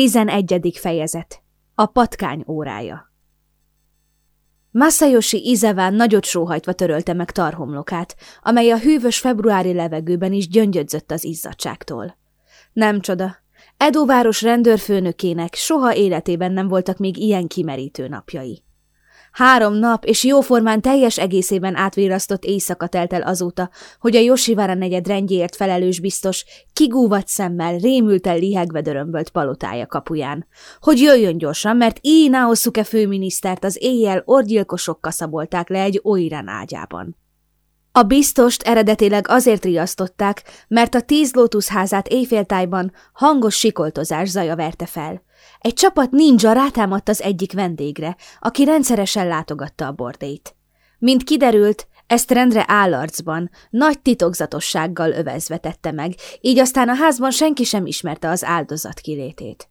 11. fejezet A patkány órája Masayoshi Izeván nagyot sóhajtva törölte meg tarhomlokát, amely a hűvös februári levegőben is gyöngyödzött az izzadságtól. Nem csoda, Edo város rendőrfőnökének soha életében nem voltak még ilyen kimerítő napjai. Három nap és jóformán teljes egészében átvírasztott éjszaka telt el azóta, hogy a Yoshiwara negyed rendjéért felelős biztos kigúvat szemmel, rémülten lihegve dörömbölt palotája kapuján. Hogy jöjjön gyorsan, mert Ii Naosuke főminisztert az éjjel orgyilkosok kaszabolták le egy oirán ágyában. A biztost eredetileg azért riasztották, mert a tíz lótuszházát éjféltájban hangos sikoltozás zaja verte fel. Egy csapat ninja rátámadt az egyik vendégre, aki rendszeresen látogatta a bordét. Mint kiderült, ezt rendre állarcban, nagy titokzatossággal övezve tette meg, így aztán a házban senki sem ismerte az áldozat kilétét.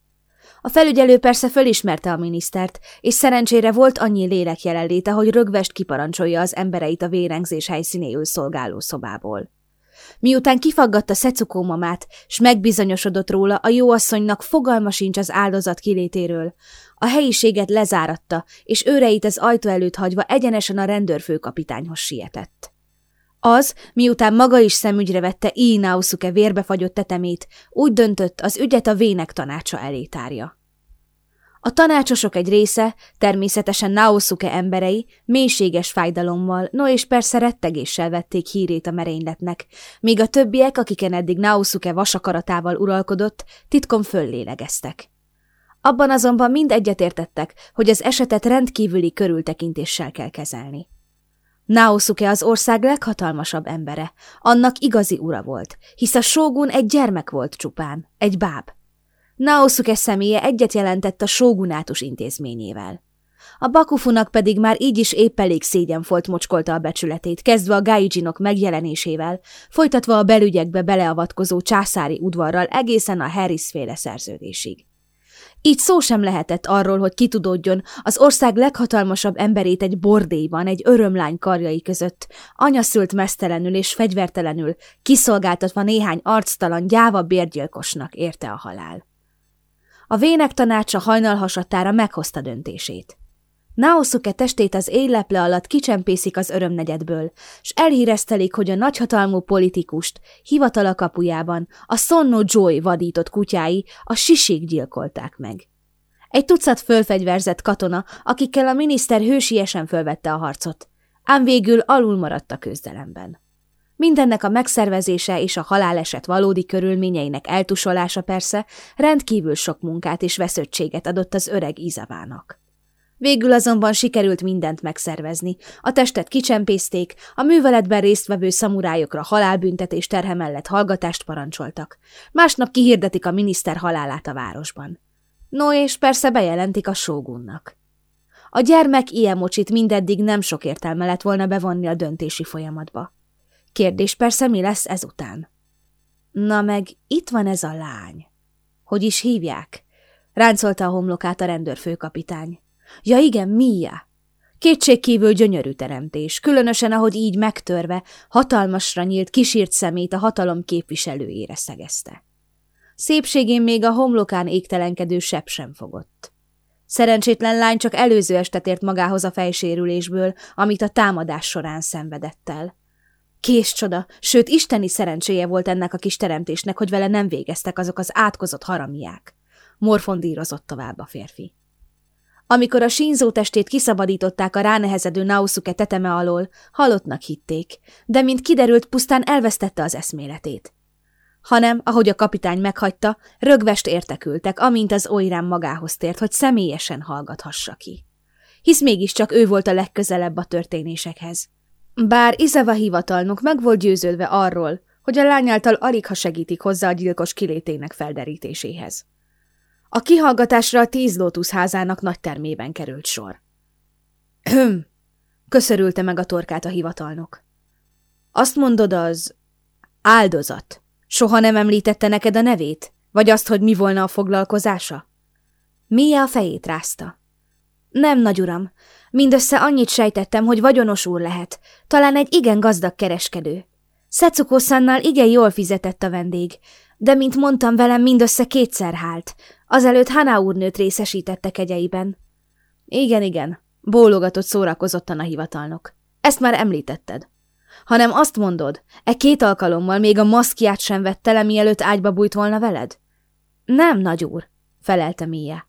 A felügyelő persze fölismerte a minisztert, és szerencsére volt annyi lélek jelenléte, hogy rögvest kiparancsolja az embereit a vérengzés helyszínéül szolgáló szobából. Miután kifaggatta Szecukó mamát, s megbizonyosodott róla, a jóasszonynak fogalma sincs az áldozat kilétéről, a helyiséget lezáratta, és őreit az ajtó előtt hagyva egyenesen a rendőrfőkapitányhoz sietett. Az, miután maga is szemügyre vette Ii Naosuke vérbefagyott tetemét, úgy döntött, az ügyet a vének tanácsa elé tárja. A tanácsosok egy része, természetesen Naosuke emberei, mélységes fájdalommal, no és persze rettegéssel vették hírét a merényletnek, míg a többiek, akiken eddig Naosuke vasakaratával uralkodott, titkon föllélegeztek. Abban azonban mind egyetértettek, hogy az esetet rendkívüli körültekintéssel kell kezelni. Naosuke az ország leghatalmasabb embere, annak igazi ura volt, hisz a sógun egy gyermek volt csupán, egy báb. Naosuke személye egyet jelentett a sógunátus intézményével. A Bakufunak pedig már így is épp elég szégyen volt mocskolta a becsületét, kezdve a gaijinok megjelenésével, folytatva a belügyekbe beleavatkozó császári udvarral egészen a Harris-féle szerződésig. Így szó sem lehetett arról, hogy kitudódjon az ország leghatalmasabb emberét egy bordélyban, egy örömlány karjai között, anyaszült mesztelenül és fegyvertelenül, kiszolgáltatva néhány arctalan, gyáva bérgyilkosnak érte a halál. A vének tanácsa hajnalhasatára meghozta döntését. Naosuke testét az éjleple alatt kicsempészik az örömnegyedből, s elhíreztelik, hogy a nagyhatalmú politikust hivatala kapujában a Sonno Joy vadított kutyái a sisig gyilkolták meg. Egy tucat fölfegyverzett katona, akikkel a miniszter hősiesen fölvette a harcot, ám végül alul maradt a küzdelemben. Mindennek a megszervezése és a haláleset valódi körülményeinek eltusolása persze rendkívül sok munkát és veszöttséget adott az öreg Izavának. Végül azonban sikerült mindent megszervezni. A testet kicsempészték, a műveletben résztvevő szamurájokra halálbüntetés terhe mellett hallgatást parancsoltak. Másnap kihirdetik a miniszter halálát a városban. No és persze bejelentik a sógunnak. A gyermek ilyen mocsit mindeddig nem sok értelme lett volna bevonni a döntési folyamatba. Kérdés persze, mi lesz ezután. Na meg itt van ez a lány. Hogy is hívják? Ráncolta a homlokát a rendőrfőkapitány. Ja igen, Mia. Kétségkívül gyönyörű teremtés, különösen ahogy így megtörve, hatalmasra nyílt kisírt szemét a hatalom képviselőjére szegezte. Szépségén még a homlokán égtelenkedő sebb sem fogott. Szerencsétlen lány csak előző este tért magához a fejsérülésből, amit a támadás során szenvedett el. Kés csoda, sőt isteni szerencséje volt ennek a kis teremtésnek, hogy vele nem végeztek azok az átkozott haramiák. Morfondírozott tovább a férfi. Amikor a sínzó testét kiszabadították a ránehezedő Naosuke teteme alól, halottnak hitték, de mint kiderült, pusztán elvesztette az eszméletét. Hanem, ahogy a kapitány meghagyta, rögvest értekültek, amint az oirán magához tért, hogy személyesen hallgathassa ki. Hisz mégiscsak ő volt a legközelebb a történésekhez. Bár Izeva hivatalnok meg volt győződve arról, hogy a lány által alig ha segítik hozzá a gyilkos kilétének felderítéséhez. A kihallgatásra a tíz lótusz házának nagy termében került sor. Hüm, köszörülte meg a torkát a hivatalnok. Azt mondod az áldozat. Soha nem említette neked a nevét? Vagy azt, hogy mi volna a foglalkozása? Mia a fejét rázta. Nem, nagy uram. Mindössze annyit sejtettem, hogy vagyonos úr lehet. Talán egy igen gazdag kereskedő. Szecukószannal igen jól fizetett a vendég. De, mint mondtam velem, mindössze kétszer hált. Azelőtt Hana úrnőt részesítette kegyeiben. Igen, igen, bólogatott szórakozottan a hivatalnok. Ezt már említetted. Hanem azt mondod, e két alkalommal még a maszkját sem vette le, mielőtt ágyba bújt volna veled? Nem, nagyúr, felelte Mia.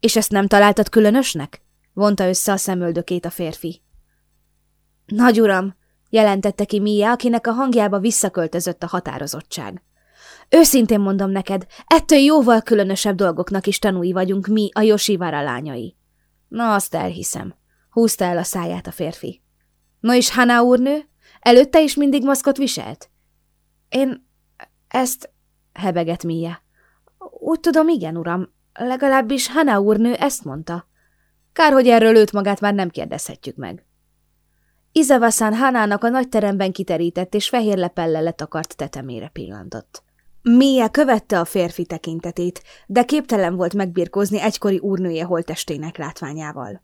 És ezt nem találtad különösnek? Vonta össze a szemöldökét a férfi. Nagy uram, jelentette ki Mia, akinek a hangjába visszaköltözött a határozottság. Őszintén mondom neked, ettől jóval különösebb dolgoknak is tanúi vagyunk mi, a Josivara lányai. Na, azt elhiszem. Húzta el a száját a férfi. No és Hana úrnő? Előtte is mindig maszkot viselt? Én ezt... hebegett Mia. Úgy tudom, igen, uram. Legalábbis Hana úrnő ezt mondta. Kár, hogy erről őt magát már nem kérdezhetjük meg. Izavaszán Hanának a nagy teremben kiterített és fehér lepellel letakart tetemére pillantott. Mia követte a férfi tekintetét, de képtelen volt megbirkózni egykori úrnője holtestének látványával.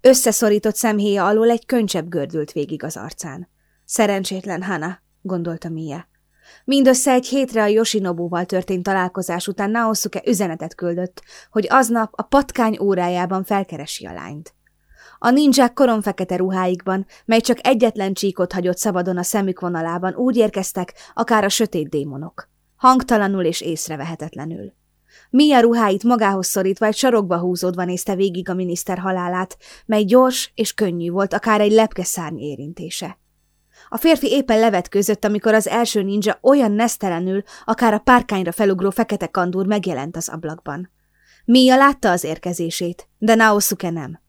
Összeszorított szemhéja alól egy könycsebb gördült végig az arcán. Szerencsétlen Hana, gondolta Mia. Mindössze egy hétre a Yoshinobuval történt találkozás után Naosuke üzenetet küldött, hogy aznap a patkány órájában felkeresi a lányt. A ninják koromfekete ruháikban, mely csak egyetlen csíkot hagyott szabadon a szemük vonalában, úgy érkeztek, akár a sötét démonok. Hangtalanul és észrevehetetlenül. Mia ruháit magához szorítva egy sarokba húzódva nézte végig a miniszter halálát, mely gyors és könnyű volt, akár egy lepkeszárny érintése. A férfi éppen levetkőzött, amikor az első ninja olyan nesztelenül, akár a párkányra felugró fekete kandúr megjelent az ablakban. Mia látta az érkezését, de Naosuke nem.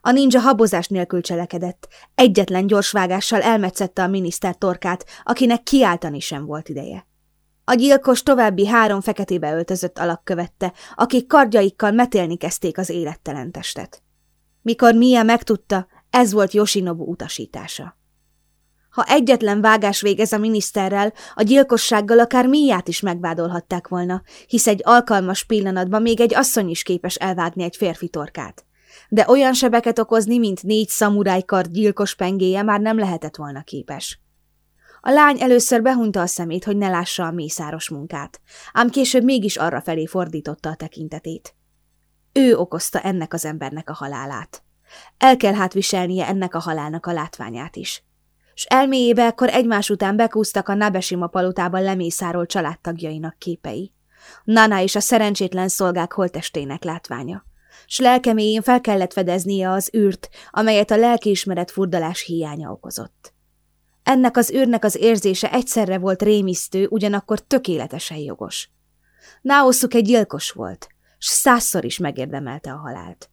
A ninja habozás nélkül cselekedett, egyetlen gyors vágással elmetszette a miniszter torkát, akinek kiáltani sem volt ideje. A gyilkos további három feketébe öltözött alak követte, akik kardjaikkal metélni kezdték az élettelen testet. Mikor Mia megtudta, ez volt Yoshinobu utasítása. Ha egyetlen vágás végez a miniszterrel, a gyilkossággal akár Miát is megvádolhatták volna, hisz egy alkalmas pillanatban még egy asszony is képes elvágni egy férfi torkát. De olyan sebeket okozni, mint négy szamurájkar gyilkos pengéje már nem lehetett volna képes. A lány először behunta a szemét, hogy ne lássa a mészáros munkát, ám később mégis arra felé fordította a tekintetét. Ő okozta ennek az embernek a halálát. El kell hát viselnie ennek a halálnak a látványát is s elméjébe ekkor egymás után bekúztak a Nabesima palotában lemészárolt családtagjainak képei. Nana és a szerencsétlen szolgák holtestének látványa. S lelkeméjén fel kellett fedeznie az űrt, amelyet a lelkiismeret furdalás hiánya okozott. Ennek az űrnek az érzése egyszerre volt rémisztő, ugyanakkor tökéletesen jogos. Naoszuk egy gyilkos volt, s százszor is megérdemelte a halált.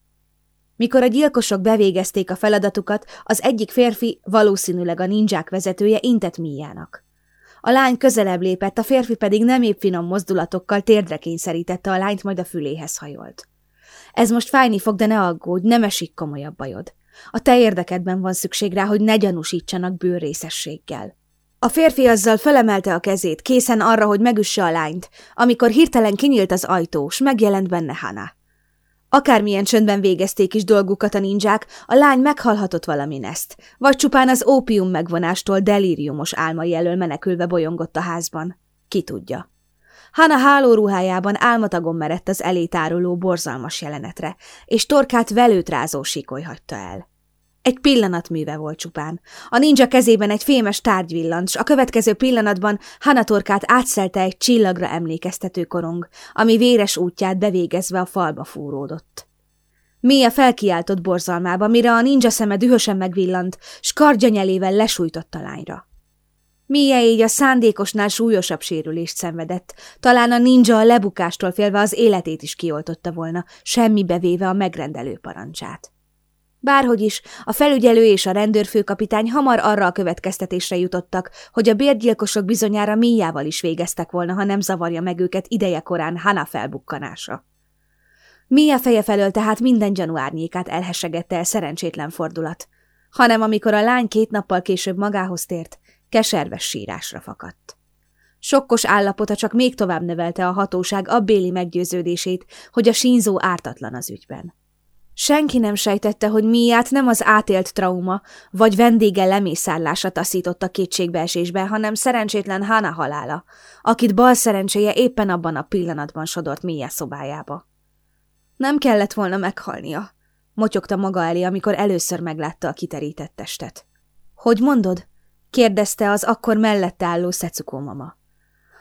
Mikor a gyilkosok bevégezték a feladatukat, az egyik férfi, valószínűleg a ninják vezetője intett Míjának. A lány közelebb lépett, a férfi pedig nem épp finom mozdulatokkal térdre kényszerítette a lányt, majd a füléhez hajolt. Ez most fájni fog, de ne aggódj, nem esik komolyabb bajod. A te érdekedben van szükség rá, hogy ne gyanúsítsanak bőrrészességgel. A férfi azzal felemelte a kezét, készen arra, hogy megüsse a lányt, amikor hirtelen kinyílt az ajtó, s megjelent benne Hana. Akármilyen csöndben végezték is dolgukat a ninják, a lány meghalhatott valamin ezt, vagy csupán az ópium megvonástól delíriumos álmai elől menekülve bolyongott a házban. Ki tudja. Hana hálóruhájában álmatagon merett az elétáruló borzalmas jelenetre, és torkát velőt rázó sikoly hagyta el. Egy pillanat műve volt csupán. A ninja kezében egy fémes tárgy villant, s a következő pillanatban Hanatorkát átszelte egy csillagra emlékeztető korong, ami véres útját bevégezve a falba fúródott. Mia felkiáltott borzalmába, mire a ninja szeme dühösen megvillant, s kardja nyelével lesújtott a lányra. Mia így a szándékosnál súlyosabb sérülést szenvedett, talán a ninja a lebukástól félve az életét is kioltotta volna, semmi bevéve a megrendelő parancsát. Bárhogy is, a felügyelő és a rendőrfőkapitány hamar arra a következtetésre jutottak, hogy a bérgyilkosok bizonyára míjával is végeztek volna, ha nem zavarja meg őket ideje korán Hana felbukkanása. Mia feje felől tehát minden gyanú árnyékát elhessegette el szerencsétlen fordulat, hanem amikor a lány két nappal később magához tért, keserves sírásra fakadt. Sokkos állapota csak még tovább növelte a hatóság abbéli meggyőződését, hogy a sínzó ártatlan az ügyben. Senki nem sejtette, hogy miát nem az átélt trauma vagy vendége lemészárlása taszította kétségbeesésbe, hanem szerencsétlen Hana halála, akit bal szerencséje éppen abban a pillanatban sodort Mia szobájába. Nem kellett volna meghalnia, motyogta maga elé, amikor először meglátta a kiterített testet. Hogy mondod? kérdezte az akkor mellette álló Szecukó mama.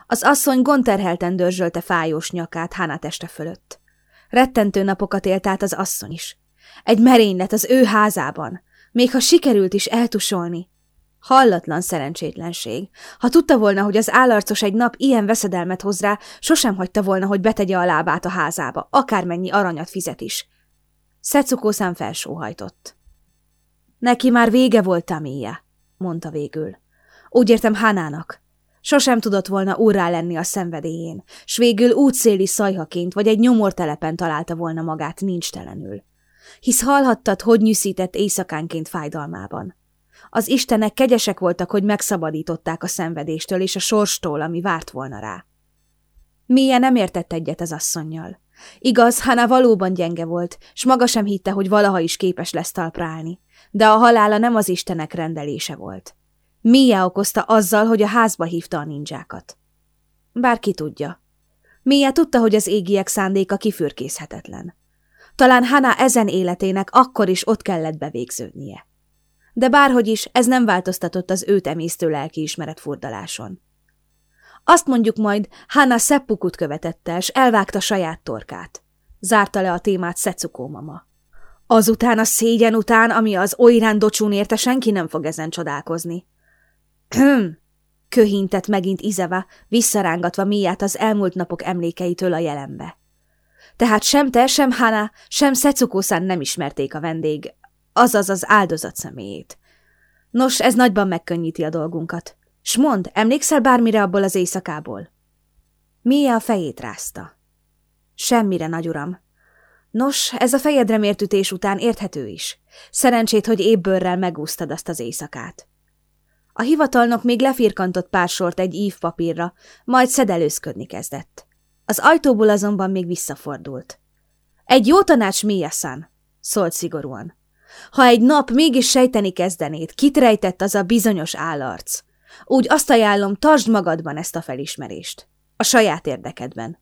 Az asszony gonterhelten dörzsölte fájós nyakát Hana teste fölött. Rettentő napokat élt át az asszony is. Egy merénylet az ő házában, még ha sikerült is eltusolni. Hallatlan szerencsétlenség. Ha tudta volna, hogy az állarcos egy nap ilyen veszedelmet hoz rá, sosem hagyta volna, hogy betegye a lábát a házába, akármennyi aranyat fizet is. Szecukó szám felsóhajtott. Neki már vége volt, Tamia, mondta végül. Úgy értem Hanának. Sosem tudott volna úrrá lenni a szenvedélyén, s végül útszéli szajhaként vagy egy nyomortelepen találta volna magát nincs telenül. Hisz hallhattad, hogy nyűszített éjszakánként fájdalmában. Az istenek kegyesek voltak, hogy megszabadították a szenvedéstől és a sorstól, ami várt volna rá. Milyen nem értett egyet az asszonnyal. Igaz, Hana valóban gyenge volt, s maga sem hitte, hogy valaha is képes lesz talpra állni, de a halála nem az istenek rendelése volt. Mia okozta azzal, hogy a házba hívta a ninjákat. Bárki tudja. Mia tudta, hogy az égiek szándéka kifürkészhetetlen. Talán Hana ezen életének akkor is ott kellett bevégződnie. De bárhogy is, ez nem változtatott az őt emésztő lelkiismeret furdaláson. Azt mondjuk majd, Hana szeppukut követette, és elvágta saját torkát. Zárta le a témát Szecukó mama. Azután a szégyen után, ami az oirán docsún érte, senki nem fog ezen csodálkozni. Köhintett megint Izeva, visszarángatva miát az elmúlt napok emlékeitől a jelenbe. Tehát sem te, sem Hana, sem Szecukószán nem ismerték a vendég, azaz az áldozat személyét. Nos, ez nagyban megkönnyíti a dolgunkat. S mond, emlékszel bármire abból az éjszakából? Mia a fejét rázta. Semmire, nagy uram. Nos, ez a fejedre mért ütés után érthető is. Szerencsét, hogy ébbőrrel megúsztad azt az éjszakát. A hivatalnok még lefirkantott pár sort egy ív papírra, majd szedelőzködni kezdett. Az ajtóból azonban még visszafordult. Egy jó tanács, Mia-san, szólt szigorúan. Ha egy nap mégis sejteni kezdenéd, kit az a bizonyos állarc, úgy azt ajánlom, tartsd magadban ezt a felismerést. A saját érdekedben.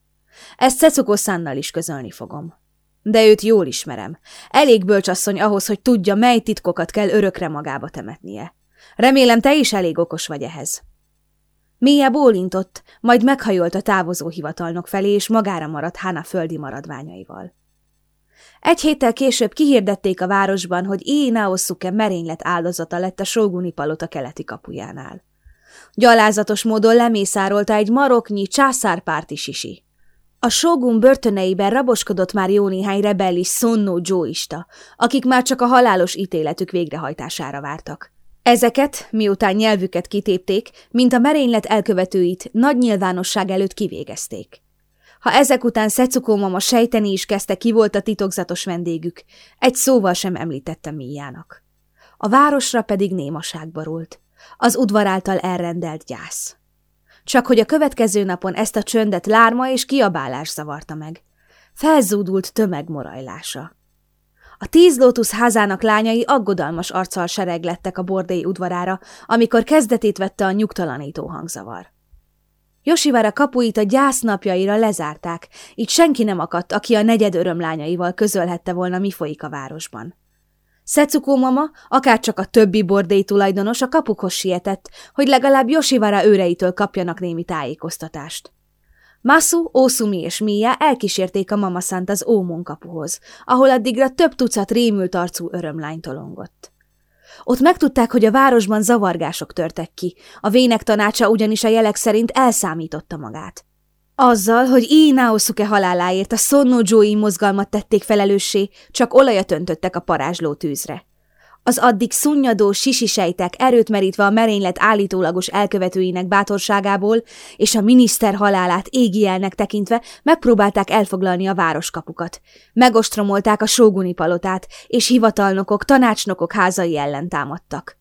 Ezt Cecuko is közölni fogom. De őt jól ismerem. Elég bölcsasszony ahhoz, hogy tudja, mely titkokat kell örökre magába temetnie. Remélem, te is elég okos vagy ehhez. Mia bólintott, majd meghajolt a távozó hivatalnok felé, és magára maradt Hana földi maradványaival. Egy héttel később kihirdették a városban, hogy Ii Naosuke merénylet áldozata lett a Sóguni palota keleti kapujánál. Gyalázatos módon lemészárolta egy maroknyi császárpárti sisi. A sógun börtöneiben raboskodott már jó néhány rebellis szonnó dzsóista, akik már csak a halálos ítéletük végrehajtására vártak. Ezeket, miután nyelvüket kitépték, mint a merénylet elkövetőit, nagy nyilvánosság előtt kivégezték. Ha ezek után Szecukó mama sejteni is kezdte, ki volt a titokzatos vendégük, egy szóval sem említette Míjának. A városra pedig némaság borult. Az udvar által elrendelt gyász. Csak hogy a következő napon ezt a csöndet lárma és kiabálás zavarta meg. Felzúdult tömegmorajlása. A tíz lótusz házának lányai aggodalmas arccal sereglettek a bordély udvarára, amikor kezdetét vette a nyugtalanító hangzavar. Josivara kapuit a gyász napjaira lezárták, így senki nem akadt, aki a negyed örömlányaival közölhette volna, mi folyik a városban. Szecukó mama, akárcsak a többi bordély tulajdonos a kapukhoz sietett, hogy legalább Josivara őreitől kapjanak némi tájékoztatást. Masu, Ószumi és Mia elkísérték a mamaszánt az Ómon kapuhoz, ahol addigra több tucat rémült arcú örömlány tolongott. Ott megtudták, hogy a városban zavargások törtek ki, a vének tanácsa ugyanis a jelek szerint elszámította magát. Azzal, hogy Ii Naosuke haláláért a Sonno Joey mozgalmat tették felelőssé, csak olajat öntöttek a parázsló tűzre. Az addig szunnyadó sejtek erőt merítve a merénylet állítólagos elkövetőinek bátorságából és a miniszter halálát égielnek tekintve megpróbálták elfoglalni a városkapukat. Megostromolták a sóguni palotát, és hivatalnokok, tanácsnokok házai ellen támadtak.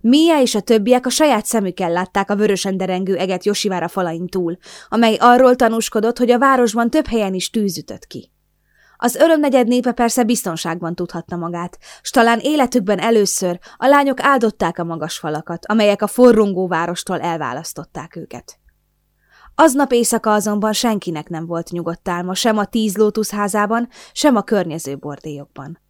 Mia és a többiek a saját szemükkel látták a vörösen derengő eget Josivára falain túl, amely arról tanúskodott, hogy a városban több helyen is tűzütött ki. Az örömnegyed népe persze biztonságban tudhatta magát, s talán életükben először a lányok áldották a magas falakat, amelyek a forrongó várostól elválasztották őket. Aznap éjszaka azonban senkinek nem volt nyugodt álma, sem a tíz lótuszházában, sem a környező bordélyokban.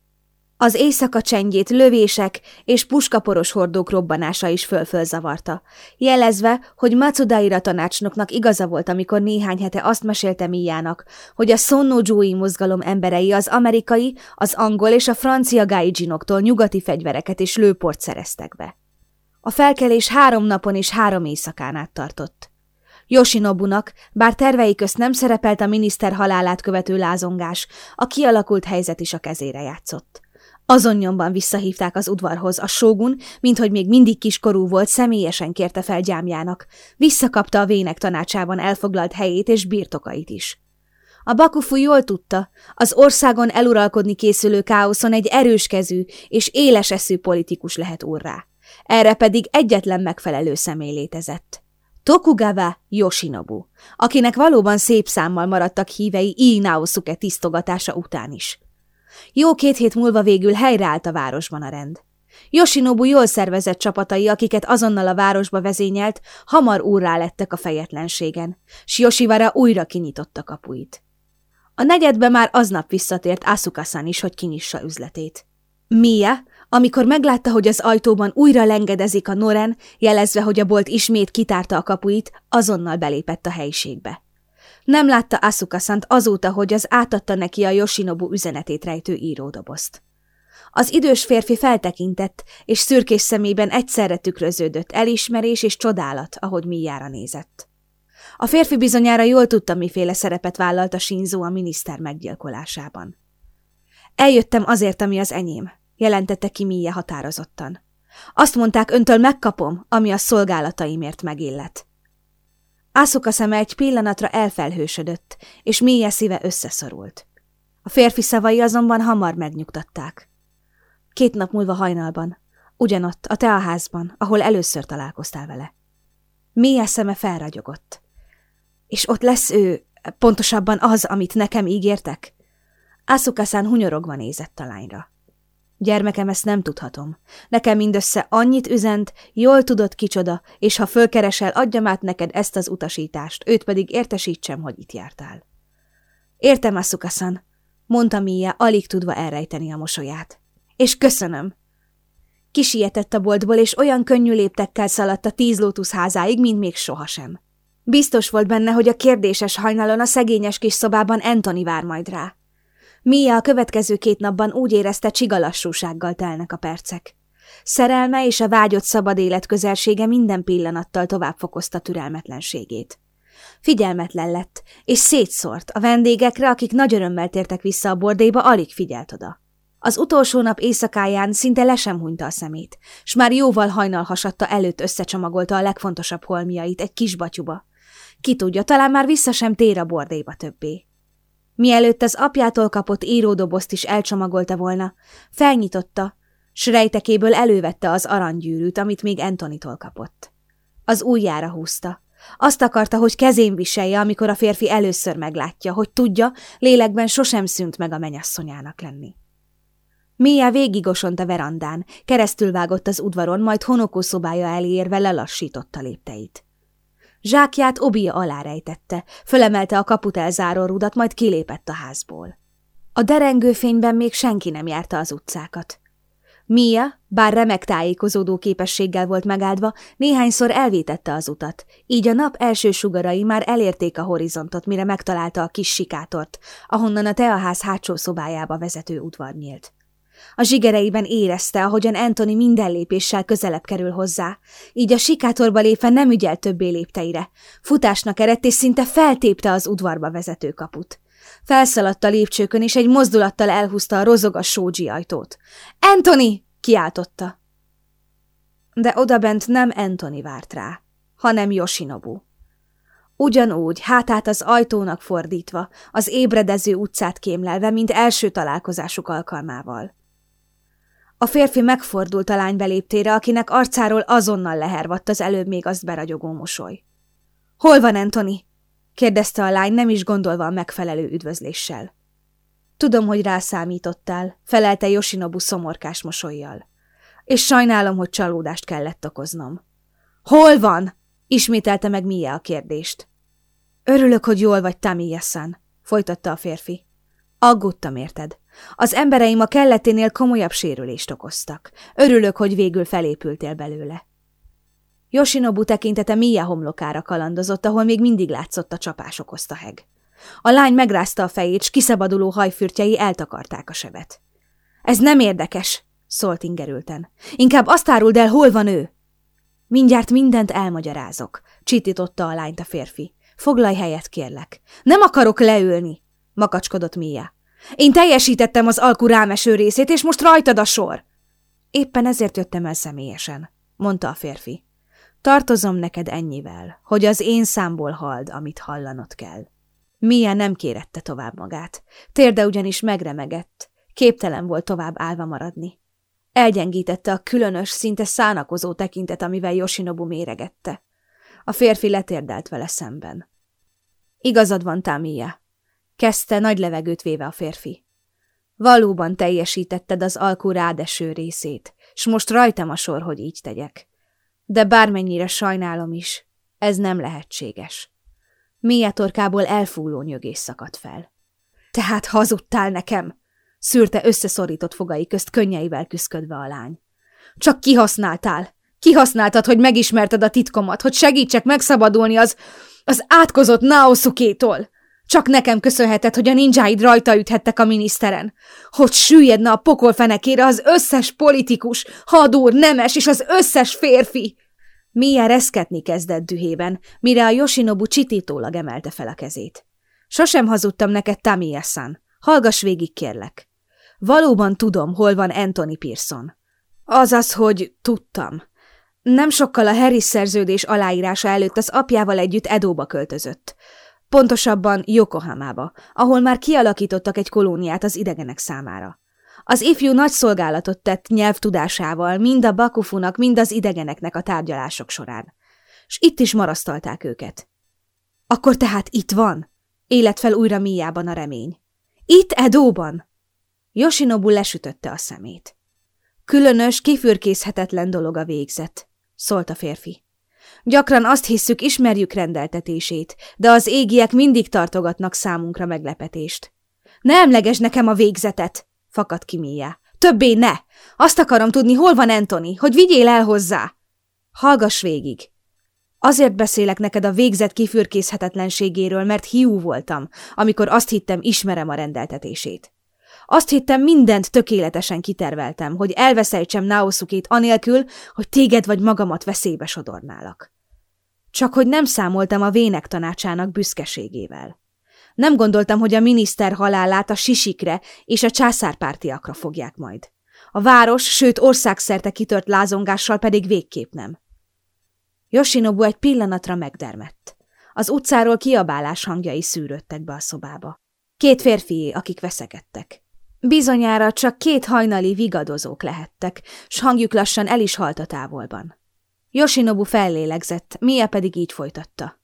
Az éjszaka csendjét lövések és puskaporos hordók robbanása is fölföl zavarta, jelezve, hogy Matsudaira tanácsnoknak igaza volt, amikor néhány hete azt mesélte Mijának, hogy a Sonno mozgalom emberei az amerikai, az angol és a francia gaijinoktól nyugati fegyvereket és lőport szereztek be. A felkelés három napon és három éjszakán át tartott. Yoshinobunak, bár tervei közt nem szerepelt a miniszter halálát követő lázongás, a kialakult helyzet is a kezére játszott. Azon nyomban visszahívták az udvarhoz a sógun, minthogy még mindig kiskorú volt, személyesen kérte fel gyámjának. Visszakapta a vének tanácsában elfoglalt helyét és birtokait is. A Bakufu jól tudta, az országon eluralkodni készülő káoszon egy erőskezű és éles eszű politikus lehet urrá. Erre pedig egyetlen megfelelő személy létezett. Tokugawa Yoshinobu, akinek valóban szép számmal maradtak hívei Ii Naosuke tisztogatása után is. Jó két hét múlva végül helyreállt a városban a rend. Yoshinobu jól szervezett csapatai, akiket azonnal a városba vezényelt, hamar úrrá lettek a fejetlenségen, s Yoshivara újra kinyitotta kapuit. A negyedbe már aznap visszatért Asukasan is, hogy kinyissa üzletét. Mia, amikor meglátta, hogy az ajtóban újra lengedezik a Noren, jelezve, hogy a bolt ismét kitárta a kapuit, azonnal belépett a helyiségbe. Nem látta Asukasant azóta, hogy az átadta neki a Yoshinobu üzenetét rejtő íródobozt. Az idős férfi feltekintett, és szürkés szemében egyszerre tükröződött elismerés és csodálat, ahogy Mijára nézett. A férfi bizonyára jól tudta, miféle szerepet vállalt a Shinzo a miniszter meggyilkolásában. Eljöttem azért, ami az enyém, jelentette ki Mia határozottan. Azt mondták, öntől megkapom, ami a szolgálataimért megillet. Ászuka szeme egy pillanatra elfelhősödött, és mélye szíve összeszorult. A férfi szavai azonban hamar megnyugtatták. Két nap múlva hajnalban, ugyanott, a teaházban, ahol először találkoztál vele. Mélye szeme felragyogott. És ott lesz ő, pontosabban az, amit nekem ígértek? Ászukaszán hunyorogva nézett a lányra. Gyermekem, ezt nem tudhatom. Nekem mindössze annyit üzent, jól tudod kicsoda, és ha fölkeresel, adjam át neked ezt az utasítást, őt pedig értesítsem, hogy itt jártál. Értem, Asukasan, mondta Mia, alig tudva elrejteni a mosolyát. És köszönöm. Kisietett a boltból, és olyan könnyű léptekkel szaladt a tíz lótusz házáig, mint még sohasem. Biztos volt benne, hogy a kérdéses hajnalon a szegényes kis szobában Anthony vár majd rá. Mia a következő két napban úgy érezte, csigalassúsággal telnek a percek. Szerelme és a vágyott szabad élet közelsége minden pillanattal tovább fokozta türelmetlenségét. Figyelmetlen lett, és szétszórt a vendégekre, akik nagy örömmel tértek vissza a bordéba, alig figyelt oda. Az utolsó nap éjszakáján szinte le sem hunyta a szemét, s már jóval hajnal hasadta előtt összecsomagolta a legfontosabb holmiait egy kis batyuba. Ki tudja, talán már vissza sem tér a bordéba többé. Mielőtt az apjától kapott íródobozt is elcsomagolta volna, felnyitotta, s rejtekéből elővette az aranygyűrűt, amit még Antonitól kapott. Az ujjára húzta. Azt akarta, hogy kezén viselje, amikor a férfi először meglátja, hogy tudja, lélekben sosem szűnt meg a menyasszonyának lenni. Mia végigosont a verandán, keresztülvágott az udvaron, majd honokó szobája elé érve lelassította lépteit. Zsákját Obia alá rejtette, fölemelte a kaput elzáró rudat, majd kilépett a házból. A derengő fényben még senki nem járta az utcákat. Mia, bár remek tájékozódó képességgel volt megáldva, néhányszor elvétette az utat, így a nap első sugarai már elérték a horizontot, mire megtalálta a kis sikátort, ahonnan a teaház hátsó szobájába vezető udvar nyílt. A zsigereiben érezte, ahogyan Anthony minden lépéssel közelebb kerül hozzá, így a sikátorba lépve nem ügyelt többé lépteire. Futásnak eredt, és szinte feltépte az udvarba vezető kaput. Felszaladt a lépcsőkön, és egy mozdulattal elhúzta a rozogas sógyi ajtót. – Anthony! – kiáltotta. De odabent nem Anthony várt rá, hanem Yoshinobu. Ugyanúgy, hátát az ajtónak fordítva, az ébredező utcát kémlelve, mint első találkozásuk alkalmával. A férfi megfordult a lány beléptére, akinek arcáról azonnal lehervadt az előbb még azt beragyogó mosoly. – Hol van Anthony? – kérdezte a lány, nem is gondolva a megfelelő üdvözléssel. Tudom, hogy rászámítottál, felelte Yoshinobu szomorkás mosolyjal. És sajnálom, hogy csalódást kellett okoznom. Hol van? ismételte meg Mia a kérdést. Örülök, hogy jól vagy, Tamiya-san, folytatta a férfi. Aggódtam érted. Az embereim a kelleténél komolyabb sérülést okoztak. Örülök, hogy végül felépültél belőle. Yoshinobu tekintete Mia homlokára kalandozott, ahol még mindig látszott a csapás okozta heg. A lány megrázta a fejét, s kiszabaduló hajfürtjei eltakarták a sebet. Ez nem érdekes, szólt ingerülten. Inkább azt áruld el, hol van ő. Mindjárt mindent elmagyarázok, csitította a lányt a férfi. Foglalj helyet, kérlek. Nem akarok leülni, makacskodott Mia. Én teljesítettem az alkú rámeső részét, és most rajtad a sor. Éppen ezért jöttem el személyesen, mondta a férfi. Tartozom neked ennyivel, hogy az én számból hald, amit hallanod kell. Mia nem kérette tovább magát. Térde ugyanis megremegett. Képtelen volt tovább állva maradni. Elgyengítette a különös, szinte szánakozó tekintet, amivel Yoshinobu méregette. A férfi letérdelt vele szemben. Igazad van, Tamiya. Kezdte nagy levegőt véve a férfi. Valóban teljesítetted az alkú rádeső részét, s most rajtam a sor, hogy így tegyek. De bármennyire sajnálom is, ez nem lehetséges. Mélye torkából elfúló nyögés szakadt fel. Tehát hazudtál nekem? szűrte összeszorított fogai közt könnyeivel küszködve a lány. Csak kihasználtál. Kihasználtad, hogy megismerted a titkomat, hogy segítsek megszabadulni az, az átkozott Naosukétól. Csak nekem köszönheted, hogy a ninjáid rajta üthettek a miniszteren. Hogy süllyedne a pokol fenekére az összes politikus, hadúr, nemes és az összes férfi. Mia reszketni kezdett dühében, mire a Yoshinobu csitítólag emelte fel a kezét. Sosem hazudtam neked, Tamiya-san. Hallgass végig, kérlek. Valóban tudom, hol van Anthony Pearson. Azaz, hogy tudtam. Nem sokkal a Harris szerződés aláírása előtt az apjával együtt Edóba költözött. Pontosabban Yokohamába, ahol már kialakítottak egy kolóniát az idegenek számára. Az ifjú nagy szolgálatot tett nyelvtudásával mind a Bakufunak, mind az idegeneknek a tárgyalások során. S itt is marasztalták őket. Akkor tehát itt van? Élet fel újra míjában a remény. Itt Edóban? Yoshinobu lesütötte a szemét. Különös, kifürkészhetetlen dolog a végzet, szólt a férfi. Gyakran azt hisszük, ismerjük rendeltetését, de az égiek mindig tartogatnak számunkra meglepetést. Ne emleges nekem a végzetet! Fakad ki Mia. Többé ne! Azt akarom tudni, hol van Anthony, hogy vigyél el hozzá! Hallgass végig! Azért beszélek neked a végzet kifürkészhetetlenségéről, mert hiú voltam, amikor azt hittem, ismerem a rendeltetését. Azt hittem, mindent tökéletesen kiterveltem, hogy elveszejtsem Naosukét anélkül, hogy téged vagy magamat veszélybe sodornálak. Csak hogy nem számoltam a vének tanácsának büszkeségével. Nem gondoltam, hogy a miniszter halálát a sisikre és a császárpártiakra fogják majd. A város, sőt országszerte kitört lázongással pedig végképp nem. Yoshinobu egy pillanatra megdermett. Az utcáról kiabálás hangjai szűrődtek be a szobába. Két férfié, akik veszekedtek. Bizonyára csak két hajnali vigadozók lehettek, s hangjuk lassan el is halt a távolban. Yoshinobu fellélegzett, Mia pedig így folytatta.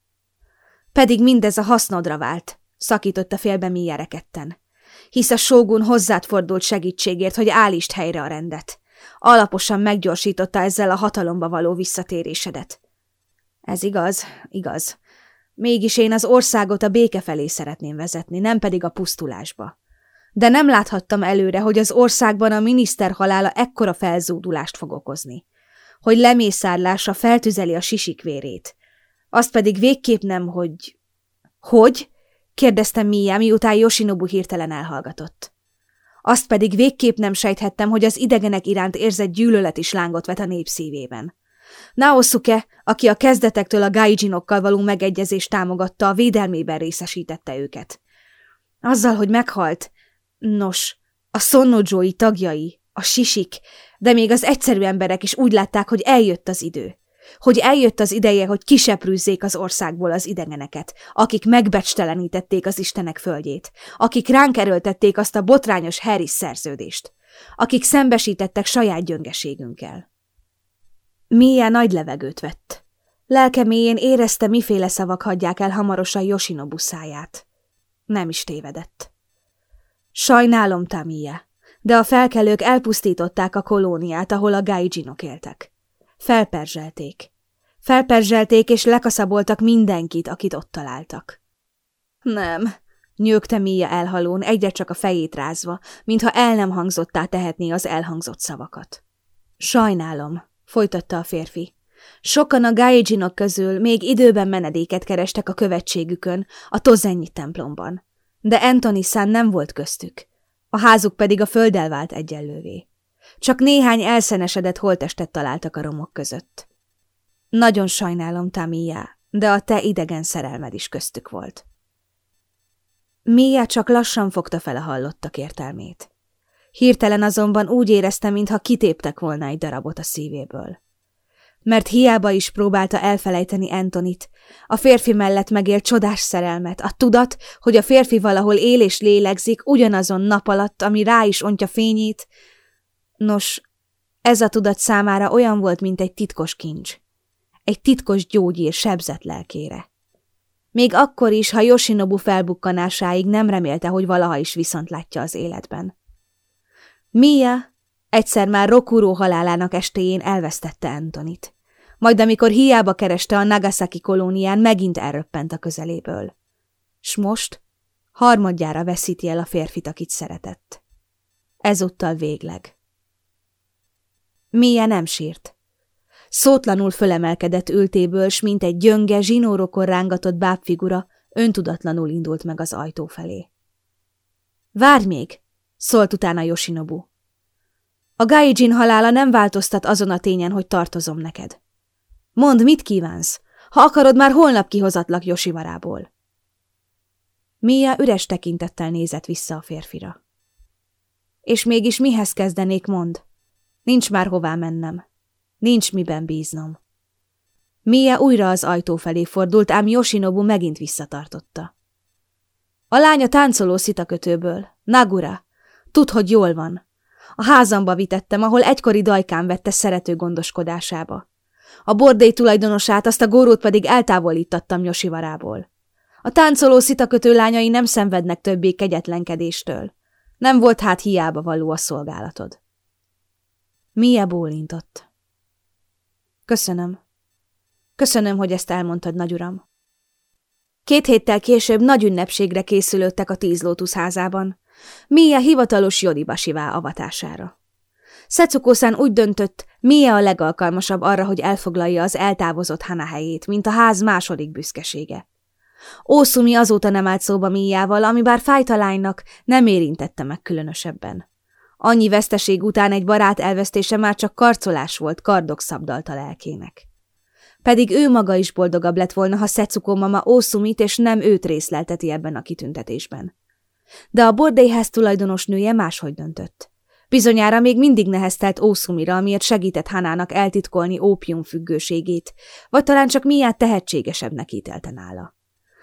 Pedig mindez a hasznodra vált szakította félbe mi reketten. Hisz a sógun hozzád fordult segítségért, hogy állítsd helyre a rendet. Alaposan meggyorsította ezzel a hatalomba való visszatérésedet. Ez igaz, igaz. Mégis én az országot a béke felé szeretném vezetni, nem pedig a pusztulásba. De nem láthattam előre, hogy az országban a miniszter halála ekkora felzúdulást fog okozni. Hogy lemészárlása feltüzeli a sisikvérét. Azt pedig végképp nem, hogy... Hogy? kérdeztem Mia, miután Yoshinobu hirtelen elhallgatott. Azt pedig végképp nem sejthettem, hogy az idegenek iránt érzett gyűlölet is lángot vet a nép szívében. Naosuke, aki a kezdetektől a gaijinokkal való megegyezést támogatta, a védelmében részesítette őket. Azzal, hogy meghalt, nos, a szonnojoi tagjai, a sisik, de még az egyszerű emberek is úgy látták, hogy eljött az idő hogy eljött az ideje, hogy kiseprűzzék az országból az idegeneket, akik megbecstelenítették az Istenek földjét, akik ránk erőltették azt a botrányos Harris szerződést, akik szembesítettek saját gyöngeségünkkel. Mia nagy levegőt vett. Lelke mélyén érezte, miféle szavak hagyják el hamarosan Yoshinobu száját. Nem is tévedett. Sajnálom, Tamia, de a felkelők elpusztították a kolóniát, ahol a gaijinok éltek. Felperzselték. Felperzselték és lekaszaboltak mindenkit, akit ott találtak. Nem, nyögte Mia elhalón, egyre csak a fejét rázva, mintha el nem hangzottá tehetné az elhangzott szavakat. Sajnálom, folytatta a férfi. Sokan a gaijinok közül még időben menedéket kerestek a követségükön, a Tozenyi templomban. De Anthony San nem volt köztük. A házuk pedig a földdel vált egyenlővé. Csak néhány elszenesedett holtestet találtak a romok között. Nagyon sajnálom, Tamia, de a te idegen szerelmed is köztük volt. Mia csak lassan fogta fel a hallottak értelmét. Hirtelen azonban úgy érezte, mintha kitéptek volna egy darabot a szívéből. Mert hiába is próbálta elfelejteni Antonit, a férfi mellett megélt csodás szerelmet, a tudat, hogy a férfi valahol él és lélegzik ugyanazon nap alatt, ami rá is ontja fényét. Nos, ez a tudat számára olyan volt, mint egy titkos kincs. Egy titkos gyógyír sebzett lelkére. Még akkor is, ha Yoshinobu felbukkanásáig nem remélte, hogy valaha is viszont látja az életben. Mia egyszer már Rokuro halálának estéjén elvesztette Antonit. Majd amikor hiába kereste a Nagasaki kolónián, megint elröppent a közeléből. S most harmadjára veszíti el a férfit, akit szeretett. Ezúttal végleg. Mia nem sírt. Szótlanul fölemelkedett ültéből, s mint egy gyönge, zsinórokon rángatott bábfigura, öntudatlanul indult meg az ajtó felé. Várj még! szólt utána Yoshinobu. A Gaijin halála nem változtat azon a tényen, hogy tartozom neked. Mondd, mit kívánsz? Ha akarod, már holnap kihozatlak Josivarából. Mia üres tekintettel nézett vissza a férfira. És mégis mihez kezdenék, mond? Nincs már hová mennem. Nincs miben bíznom. Mia újra az ajtó felé fordult, ám Yoshinobu megint visszatartotta. A lánya táncoló szitakötőből. Nagura. Tud, hogy jól van. A házamba vitettem, ahol egykori dajkám vette szerető gondoskodásába. A bordély tulajdonosát, azt a górót pedig eltávolítattam Josivarából. A táncoló szitakötő lányai nem szenvednek többé kegyetlenkedéstől. Nem volt hát hiába való a szolgálatod. Mia bólintott. Köszönöm. Köszönöm, hogy ezt elmondtad, nagyuram. Két héttel később nagy ünnepségre készülődtek a tíz lótusz házában. Mia hivatalos Jodibasivá avatására. Szecukószán úgy döntött, Mia a legalkalmasabb arra, hogy elfoglalja az eltávozott Hana helyét, mint a ház második büszkesége. Ószumi azóta nem állt szóba Miával, ami bár fájt a lánynak, nem érintette meg különösebben. Annyi veszteség után egy barát elvesztése már csak karcolás volt, kardok szabdalta lelkének. Pedig ő maga is boldogabb lett volna, ha Szecukó mama Ószumit és nem őt részlelteti ebben a kitüntetésben. De a bordélyház tulajdonos nője máshogy döntött. Bizonyára még mindig neheztelt Ószumira, amiért segített Hanának eltitkolni ópium függőségét, vagy talán csak miért tehetségesebbnek ítelte nála.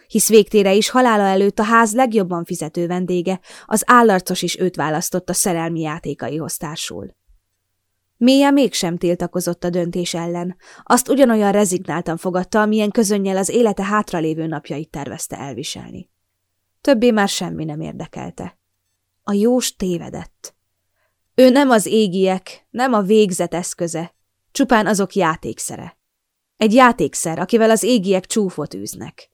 Hisz végtére is halála előtt a ház legjobban fizető vendége, az állarcos is őt választotta szerelmi játékaihoz társul. Mélye mégsem tiltakozott a döntés ellen, azt ugyanolyan rezignáltan fogadta, amilyen közönnyel az élete hátralévő napjait tervezte elviselni. Többé már semmi nem érdekelte. A jós tévedett. Ő nem az égiek, nem a végzet eszköze, csupán azok játékszere. Egy játékszer, akivel az égiek csúfot űznek.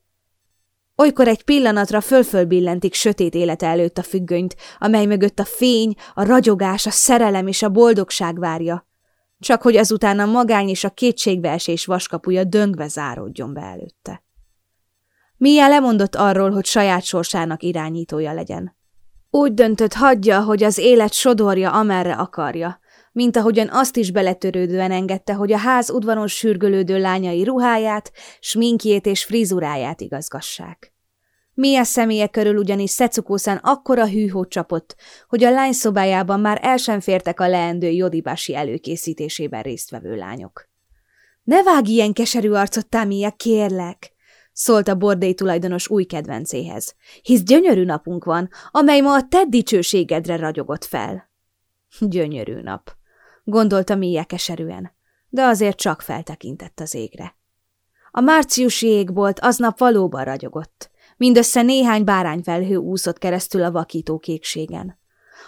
Olykor egy pillanatra fölfölbillentik sötét élete előtt a függönyt, amely mögött a fény, a ragyogás, a szerelem és a boldogság várja, csak hogy azután a magány és a kétségbeesés vaskapuja döngve záródjon be előtte. Mia lemondott arról, hogy saját sorsának irányítója legyen. Úgy döntött, hagyja, hogy az élet sodorja, amerre akarja, mint ahogyan azt is beletörődően engedte, hogy a ház udvaron sürgölődő lányai ruháját, sminkjét és frizuráját igazgassák. Mia személye körül ugyanis Szecukószán akkora hűhót csapott, hogy a lány szobájában már el sem fértek a leendő jodibási előkészítésében résztvevő lányok. – Ne vágj ilyen keserű arcot, Tamia, kérlek! Szólt a bordély tulajdonos új kedvencéhez, hisz gyönyörű napunk van, amely ma a te dicsőségedre ragyogott fel. Gyönyörű nap, gondolta Mia keserűen, de azért csak feltekintett az égre. A márciusi égbolt aznap valóban ragyogott, Mindössze néhány bárányfelhő úszott keresztül a vakító kékségen.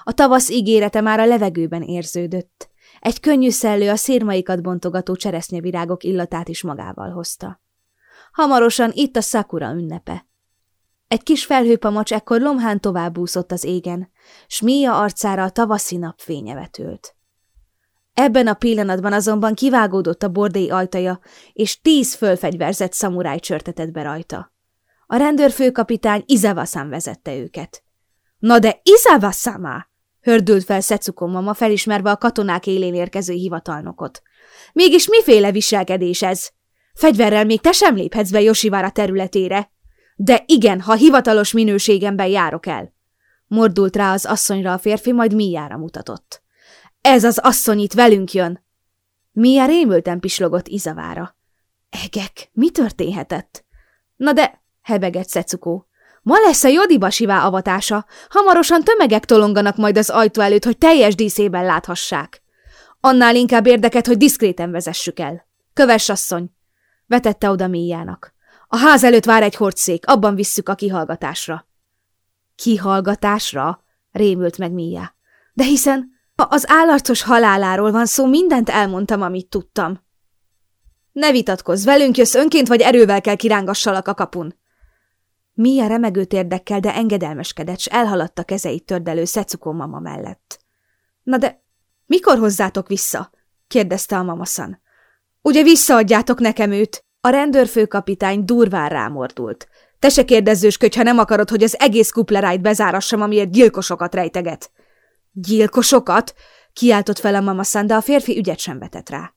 A tavasz ígérete már a levegőben érződött. Egy könnyű szellő a szírmaikat bontogató cseresznyevirágok illatát is magával hozta. Hamarosan itt a szakura ünnepe. Egy kis felhőpamacs ekkor lomhán tovább úszott az égen, s Mia arcára a tavaszi nap fénye vetült. Ebben a pillanatban azonban kivágódott a bordély ajtaja, és tíz fölfegyverzett szamuráj csörtetett be rajta. A rendőrfőkapitány Izavaszán vezette őket. – Na de Izavaszama! – hördült fel Szetsuko mama, felismerve a katonák élén érkező hivatalnokot. – Mégis miféle viselkedés ez? Fegyverrel még te sem léphetsz be Josivára területére. De igen, ha hivatalos minőségemben járok el. Mordult rá az asszonyra a férfi, majd Miára mutatott. Ez az asszony itt velünk jön. Mia rémülten pislogott Izavára. Egek, mi történhetett? Na de, hebegett Szecukó. Ma lesz a Jodibasivá avatása. Hamarosan tömegek tolonganak majd az ajtó előtt, hogy teljes díszében láthassák. Annál inkább érdeket, hogy diszkréten vezessük el. Kövess asszony, vetette oda Míjának. A ház előtt vár egy hordszék, abban visszük a kihallgatásra. Kihallgatásra? rémült meg Míjá. De hiszen, ha az állarcos haláláról van szó, mindent elmondtam, amit tudtam. Ne vitatkozz, velünk jössz önként, vagy erővel kell kirángassalak a kapun. Mia remegő térdekkel, de engedelmeskedett, s elhaladta kezeit tördelő Szecukó mama mellett. Na de mikor hozzátok vissza? kérdezte a mamaszan. Ugye visszaadjátok nekem őt? A rendőrfőkapitány durván rámordult. Te se kérdezzősködj, ha nem akarod, hogy az egész kuplerájt bezárassam, amiért gyilkosokat rejteget. Gyilkosokat? Kiáltott fel a mamaszán, de a férfi ügyet sem vetett rá.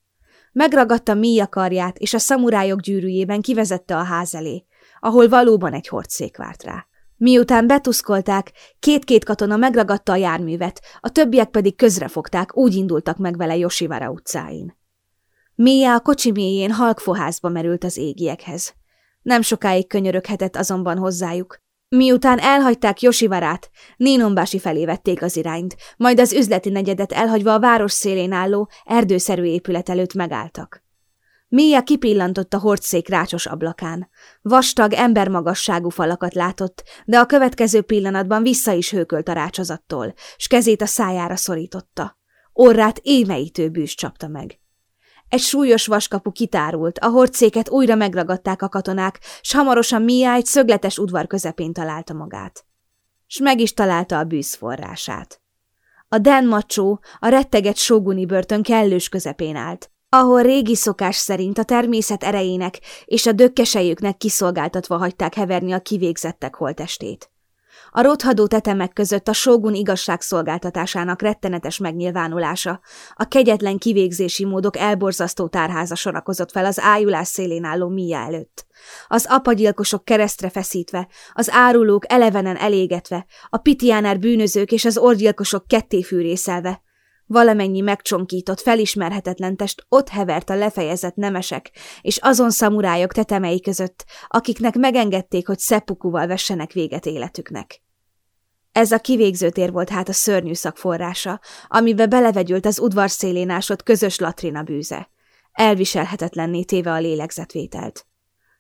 Megragadta Mia karját, és a szamurájok gyűrűjében kivezette a ház elé, ahol valóban egy hordszék várt rá. Miután betuszkolták, két-két katona megragadta a járművet, a többiek pedig közrefogták, úgy indultak meg vele Josivara utcáin. Mia a kocsi mélyén halkfoházba merült az égiekhez. Nem sokáig könyöröghetett azonban hozzájuk. Miután elhagyták Josivarát, Nénombási felé vették az irányt, majd az üzleti negyedet elhagyva a város szélén álló, erdőszerű épület előtt megálltak. Mia kipillantott a hordszék rácsos ablakán. Vastag, embermagasságú falakat látott, de a következő pillanatban vissza is hőkölt a rácsozattól, s kezét a szájára szorította. Orrát émeítő bűs csapta meg. Egy súlyos vaskapu kitárult, a hordszéket újra megragadták a katonák, s hamarosan Mia egy szögletes udvar közepén találta magát. S meg is találta a bűz. A Den macsó a retteget sóguni börtön kellős közepén állt, ahol régi szokás szerint a természet erejének és a dökkesejüknek kiszolgáltatva hagyták heverni a kivégzettek holtestét. A rothadó tetemek között a sógun igazságszolgáltatásának rettenetes megnyilvánulása, a kegyetlen kivégzési módok elborzasztó tárháza sorakozott fel az ájulás szélén álló Mia előtt. Az apagyilkosok keresztre feszítve, az árulók elevenen elégetve, a pitiánár bűnözők és az orgyilkosok ketté fűrészelve, Valamennyi megcsonkított, felismerhetetlen test ott hevert a lefejezett nemesek, és azon szamurájok tetemei között, akiknek megengedték, hogy szepukuval vessenek véget életüknek. Ez a kivégzőtér volt hát a szörnyű szak forrása, amibe belevegyült az udvar szélén ásott közös latrina bűze. Elviselhetetlenné téve a lélegzetvételt.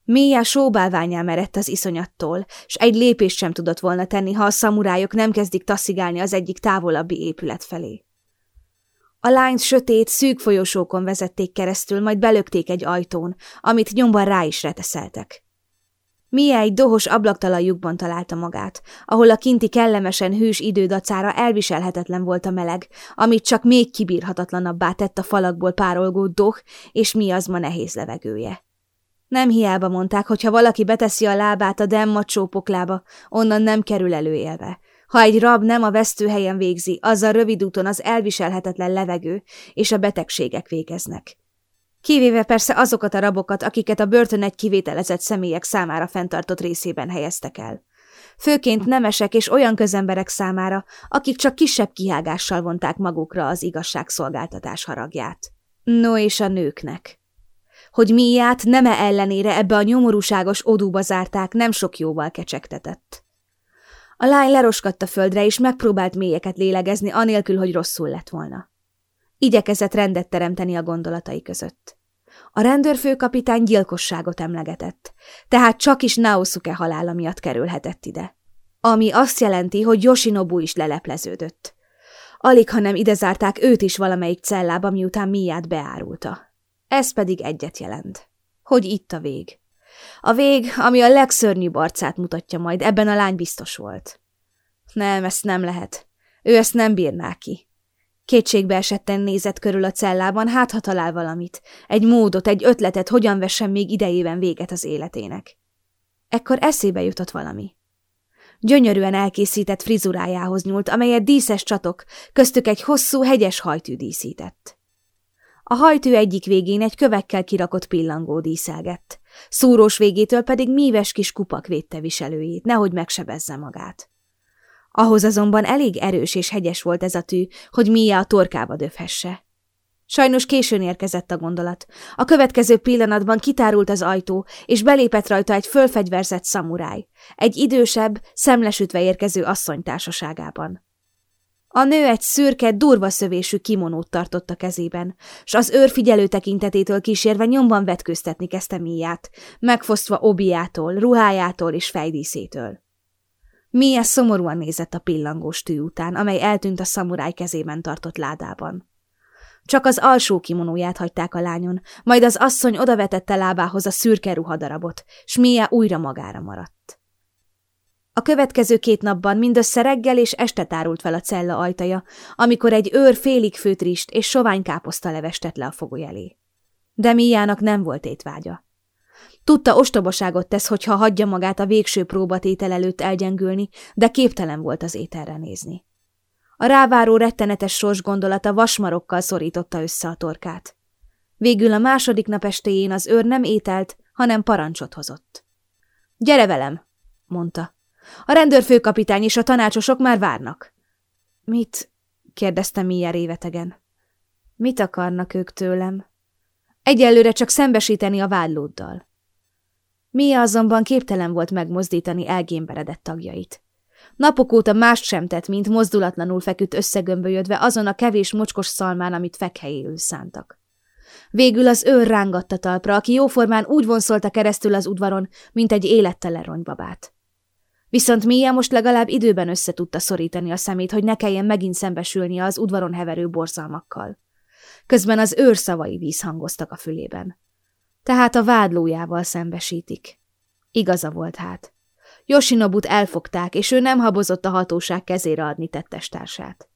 Mélyen sóbálványá merett az iszonyattól, s egy lépést sem tudott volna tenni, ha a szamurájok nem kezdik taszigálni az egyik távolabbi épület felé. A lányt sötét, szűk folyosókon vezették keresztül, majd belökték egy ajtón, amit nyomban rá is reteszeltek. Mia egy dohos ablaktalan lyukban találta magát, ahol a kinti kellemesen hűs idődacára elviselhetetlen volt a meleg, amit csak még kibírhatatlanabbá tett a falakból párolgó doh és mi az ma nehéz levegője. Nem hiába mondták, hogy ha valaki beteszi a lábát a demma csópoklába, onnan nem kerül elő élve, ha egy rab nem a vesztőhelyen végzi, azzal rövid úton az elviselhetetlen levegő és a betegségek végeznek. Kivéve persze azokat a rabokat, akiket a börtön egy kivételezett személyek számára fenntartott részében helyeztek el. Főként nemesek és olyan közemberek számára, akik csak kisebb kihágással vonták magukra az igazságszolgáltatás haragját. No és a nőknek. Hogy miát neme ellenére ebbe a nyomorúságos odúba zárták, nem sok jóval kecsegtetett. A lány leroskadt a földre, és megpróbált mélyeket lélegezni, anélkül, hogy rosszul lett volna. Igyekezett rendet teremteni a gondolatai között. A rendőrfőkapitány gyilkosságot emlegetett, tehát csak is Naosuke halála miatt kerülhetett ide. Ami azt jelenti, hogy Yoshinobu is lelepleződött. Alig, hanem ide zárták őt is valamelyik cellába, miután Miát beárulta. Ez pedig egyet jelent. Hogy itt a vég. A vég, ami a legszörnyűbb arcát mutatja majd, ebben a lány biztos volt. Nem, ezt nem lehet. Ő ezt nem bírná ki. Kétségbe esetten nézett körül a cellában, hát ha talál valamit, egy módot, egy ötletet, hogyan vessen még idejében véget az életének. Ekkor eszébe jutott valami. Gyönyörűen elkészített frizurájához nyúlt, amelyet díszes csatok, köztük egy hosszú, hegyes hajtű díszített. A hajtű egyik végén egy kövekkel kirakott pillangó díszelgett, szúrós végétől pedig míves kis kupak védte viselőjét, nehogy megsebezze magát. Ahhoz azonban elég erős és hegyes volt ez a tű, hogy Mia a torkába döfhesse. Sajnos későn érkezett a gondolat. A következő pillanatban kitárult az ajtó, és belépett rajta egy fölfegyverzett szamuráj, egy idősebb, szemlesütve érkező asszony társaságában. A nő egy szürke, durva szövésű kimonót tartott a kezében, s az őr figyelő tekintetétől kísérve nyomban vetköztetni kezdte Miát, megfosztva obiától, ruhájától és fejdíszétől. Mia szomorúan nézett a pillangós tű után, amely eltűnt a szamuráj kezében tartott ládában. Csak az alsó kimonóját hagyták a lányon, majd az asszony odavetette lábához a szürke ruhadarabot, s Mia újra magára maradt. A következő két napban mindössze reggel és este tárult fel a cella ajtaja, amikor egy őr félig főtrist és sovány káposzta levestett le a fogoly elé. De Miának nem volt étvágya. Tudta, ostobaságot tesz, hogyha hagyja magát a végső próbatétel előtt elgyengülni, de képtelen volt az ételre nézni. A ráváró rettenetes sors gondolata vasmarokkal szorította össze a torkát. Végül a második nap estéjén az őr nem ételt, hanem parancsot hozott. – Gyere velem! – mondta. – A rendőrfőkapitány és a tanácsosok már várnak. – Mit? – kérdezte Mia révetegen. – Mit akarnak ők tőlem? – Egyelőre csak szembesíteni a vádlóddal. Mia azonban képtelen volt megmozdítani elgémberedett tagjait. Napok óta mást sem tett, mint mozdulatlanul feküdt összegömbölyödve azon a kevés mocskos szalmán, amit fekhelyéül szántak. Végül az őr rángatta talpra, aki jóformán úgy vonszolta keresztül az udvaron, mint egy élettelen ronybabát. Viszont Mia most legalább időben össze tudta szorítani a szemét, hogy ne kelljen megint szembesülnie az udvaron heverő borzalmakkal. Közben az őr szavai vízhangoztak a fülében. Tehát a vádlójával szembesítik. Igaza volt hát. Yoshinobut elfogták, és ő nem habozott a hatóság kezére adni tettestársát.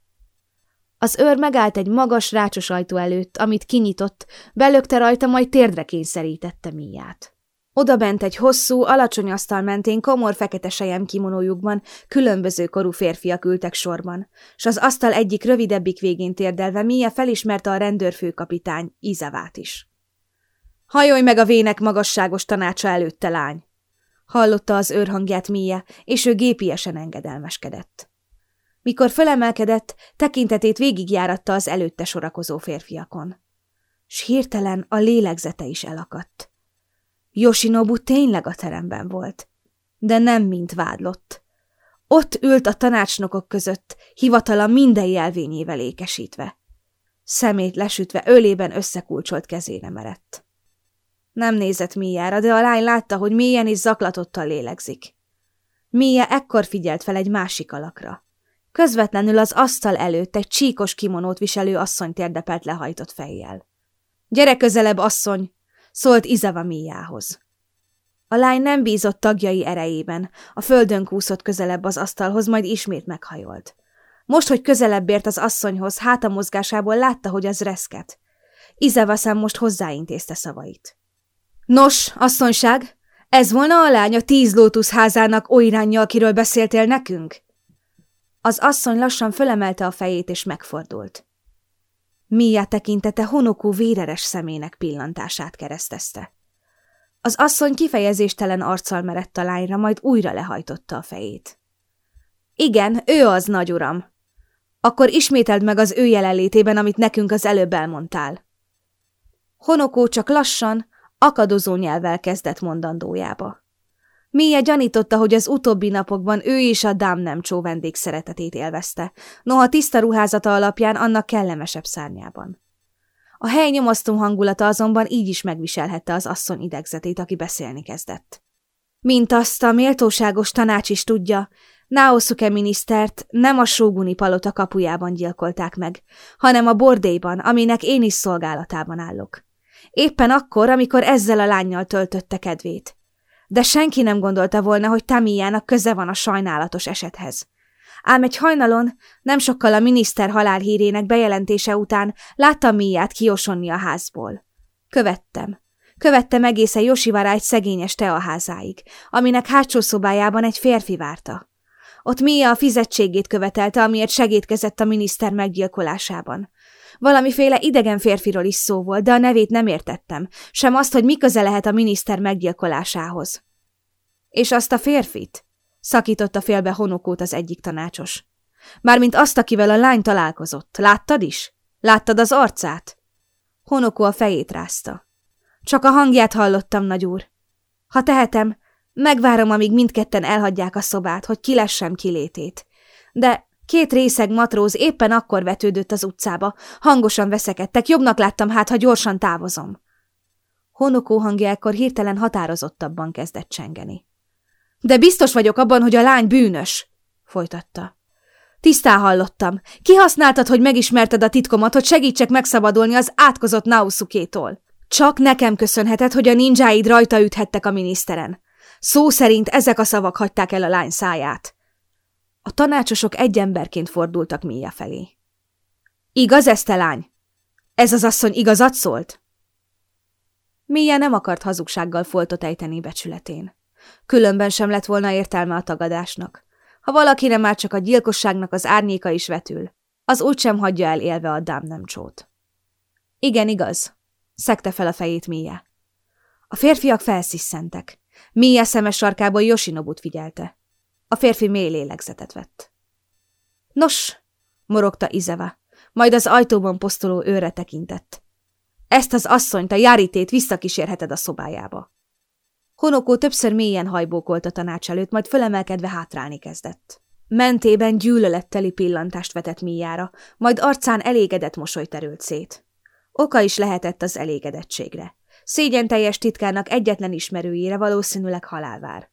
Az őr megállt egy magas, rácsos ajtó előtt, amit kinyitott, belökte rajta, majd térdre kényszerítette Míját. Oda bent egy hosszú, alacsony asztal mentén komor fekete sejem kimonójukban különböző korú férfiak ültek sorban, s az asztal egyik rövidebbik végén térdelve Mia felismerte a rendőrfőkapitány, Izavát is. Hajolj meg a vének magasságos tanácsa előtte, lány! Hallotta az őrhangját Mia, és ő gépiesen engedelmeskedett. Mikor fölemelkedett, tekintetét végigjáratta az előtte sorakozó férfiakon. S hirtelen a lélegzete is elakadt. Yoshinobu tényleg a teremben volt, de nem mint vádlott. Ott ült a tanácsnokok között, hivatala minden jelvényével ékesítve. Szemét lesütve ölében összekulcsolt kezére merett. Nem nézett Míjára, de a lány látta, hogy mélyen is zaklatottal lélegzik. Mia ekkor figyelt fel egy másik alakra. Közvetlenül az asztal előtt egy csíkos kimonót viselő asszony térdepelt lehajtott fejjel. – Gyere közelebb, asszony! – szólt Izava Míjához. A lány nem bízott tagjai erejében, a földön kúszott közelebb az asztalhoz, majd ismét meghajolt. Most, hogy közelebb ért az asszonyhoz, háta mozgásából látta, hogy az reszket. Izava szem most hozzáintézte szavait. Nos, asszonyság, ez volna a lány a tíz lótusz házának irányja, akiről beszéltél nekünk? Az asszony lassan fölemelte a fejét és megfordult. Mia tekintete honokú véreres szemének pillantását keresztezte. Az asszony kifejezéstelen arccal merett a lányra, majd újra lehajtotta a fejét. Igen, ő az, nagy uram. Akkor ismételd meg az ő jelenlétében, amit nekünk az előbb elmondtál. Honokó csak lassan, akadozó nyelvvel kezdett mondandójába. Mia gyanította, hogy az utóbbi napokban ő is a dám nem csó vendég szeretetét élvezte, noha tiszta ruházata alapján annak kellemesebb szárnyában. A hely nyomasztó hangulata azonban így is megviselhette az asszony idegzetét, aki beszélni kezdett. Mint azt a méltóságos tanács is tudja, Naosuke minisztert nem a sóguni palota kapujában gyilkolták meg, hanem a bordélyban, aminek én is szolgálatában állok. Éppen akkor, amikor ezzel a lányjal töltötte kedvét. De senki nem gondolta volna, hogy Tamiának köze van a sajnálatos esethez. Ám egy hajnalon, nem sokkal a miniszter halálhírének bejelentése után láttam Miát kiosonni a házból. Követtem. Követtem egészen Josivara egy szegényes teaházáig, aminek hátsó szobájában egy férfi várta. Ott Mia a fizetségét követelte, amiért segítkezett a miniszter meggyilkolásában. Valamiféle idegen férfiról is szó volt, de a nevét nem értettem, sem azt, hogy mi köze lehet a miniszter meggyilkolásához. És azt a férfit? Szakította félbe Honokót az egyik tanácsos. Mármint azt, akivel a lány találkozott. Láttad is? Láttad az arcát? Honokó a fejét rázta. Csak a hangját hallottam, nagyúr. Ha tehetem, megvárom, amíg mindketten elhagyják a szobát, hogy kilessem kilétét. De két részeg matróz éppen akkor vetődött az utcába, hangosan veszekedtek, jobbnak láttam hát, ha gyorsan távozom. Honokó hangja ekkor hirtelen határozottabban kezdett csengeni. De biztos vagyok abban, hogy a lány bűnös, folytatta. Tisztán hallottam. Kihasználtad, hogy megismerted a titkomat, hogy segítsek megszabadulni az átkozott Naosukétól. Csak nekem köszönheted, hogy a ninjáid rajta üthettek a miniszteren. Szó szerint ezek a szavak hagyták el a lány száját. A tanácsosok egy emberként fordultak Mia felé. Igaz ez, te lány? Ez az asszony igazat szólt? Mia nem akart hazugsággal foltot ejteni becsületén. Különben sem lett volna értelme a tagadásnak. Ha valakire már csak a gyilkosságnak az árnyéka is vetül, az úgysem hagyja el élve a dám nem csót. Igen, igaz, szekte fel a fejét Mia. A férfiak felszisszentek. Mia szemes sarkából Yoshinobut figyelte. A férfi mély lélegzetet vett. Nos, morogta Izeva, majd az ajtóban posztoló őre tekintett. Ezt az asszonyt, a járítét visszakísérheted a szobájába. Honokó többször mélyen hajbókolt a tanács előtt, majd fölemelkedve hátrálni kezdett. Mentében gyűlöletteli pillantást vetett Míjára, majd arcán elégedett mosoly terült szét. Oka is lehetett az elégedettségre. Szégyen teljes titkának egyetlen ismerőjére valószínűleg halálvár.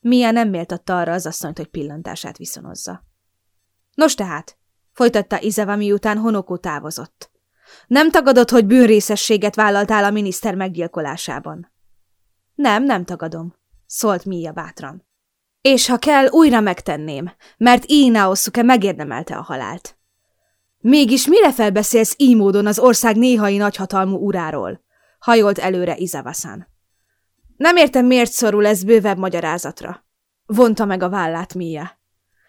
Mia nem méltatta arra az asszonyt, hogy pillantását viszonozza. Nos tehát, folytatta Izeva, miután Honokó távozott. Nem tagadod, hogy bűnrészességet vállaltál a miniszter meggyilkolásában. Nem, nem tagadom, szólt Mia bátran. És ha kell, újra megtenném, mert Inaosuke megérdemelte a halált. Mégis mire felbeszélsz így módon az ország néhai nagyhatalmú uráról? Hajolt előre Izavasan. Nem értem, miért szorul ez bővebb magyarázatra. Vonta meg a vállát Mia.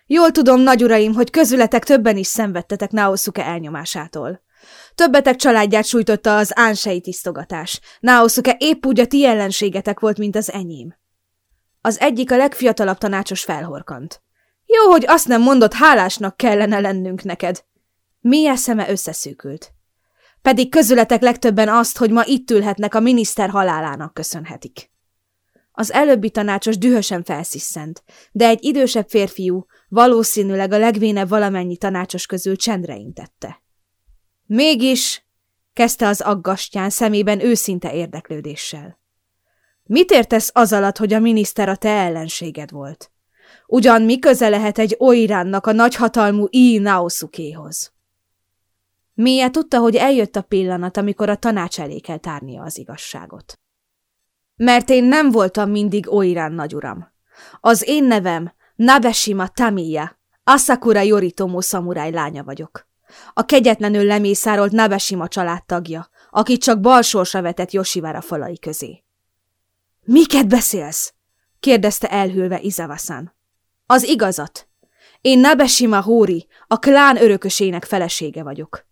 Jól tudom, nagyuraim, hogy közületek többen is szenvedtetek Naosuke elnyomásától. Többetek családját sújtotta az ánsei tisztogatás. Naosuke épp úgy a ti ellenségetek volt, mint az enyém. Az egyik a legfiatalabb tanácsos felhorkant. Jó, hogy azt nem mondott, hálásnak kellene lennünk neked. Mia szeme összeszűkült. Pedig közületek legtöbben azt, hogy ma itt ülhetnek, a miniszter halálának köszönhetik. Az előbbi tanácsos dühösen felsziszent, de egy idősebb férfiú valószínűleg a legvénebb valamennyi tanácsos közül csendre intette. Mégis, kezdte az aggastyán szemében őszinte érdeklődéssel. Mit értesz az alatt, hogy a miniszter a te ellenséged volt? Ugyan mi köze lehet egy Oiránnak a nagyhatalmú I Naosukéhoz? Mie tudta, hogy eljött a pillanat, amikor a tanács elé kell tárnia az igazságot. Mert én nem voltam mindig Oirán nagyuram. Az én nevem Nabeshima Tamiya, Asakura Yoritomo szamuráj lánya vagyok a kegyetlenül lemészárolt Nabesima családtagja, akit csak bal sorsa vetett Yoshivára falai közé. – Miket beszélsz? – kérdezte elhűlve Izavasan. – Az igazat. Én Nabesima Hóri, a klán örökösének felesége vagyok.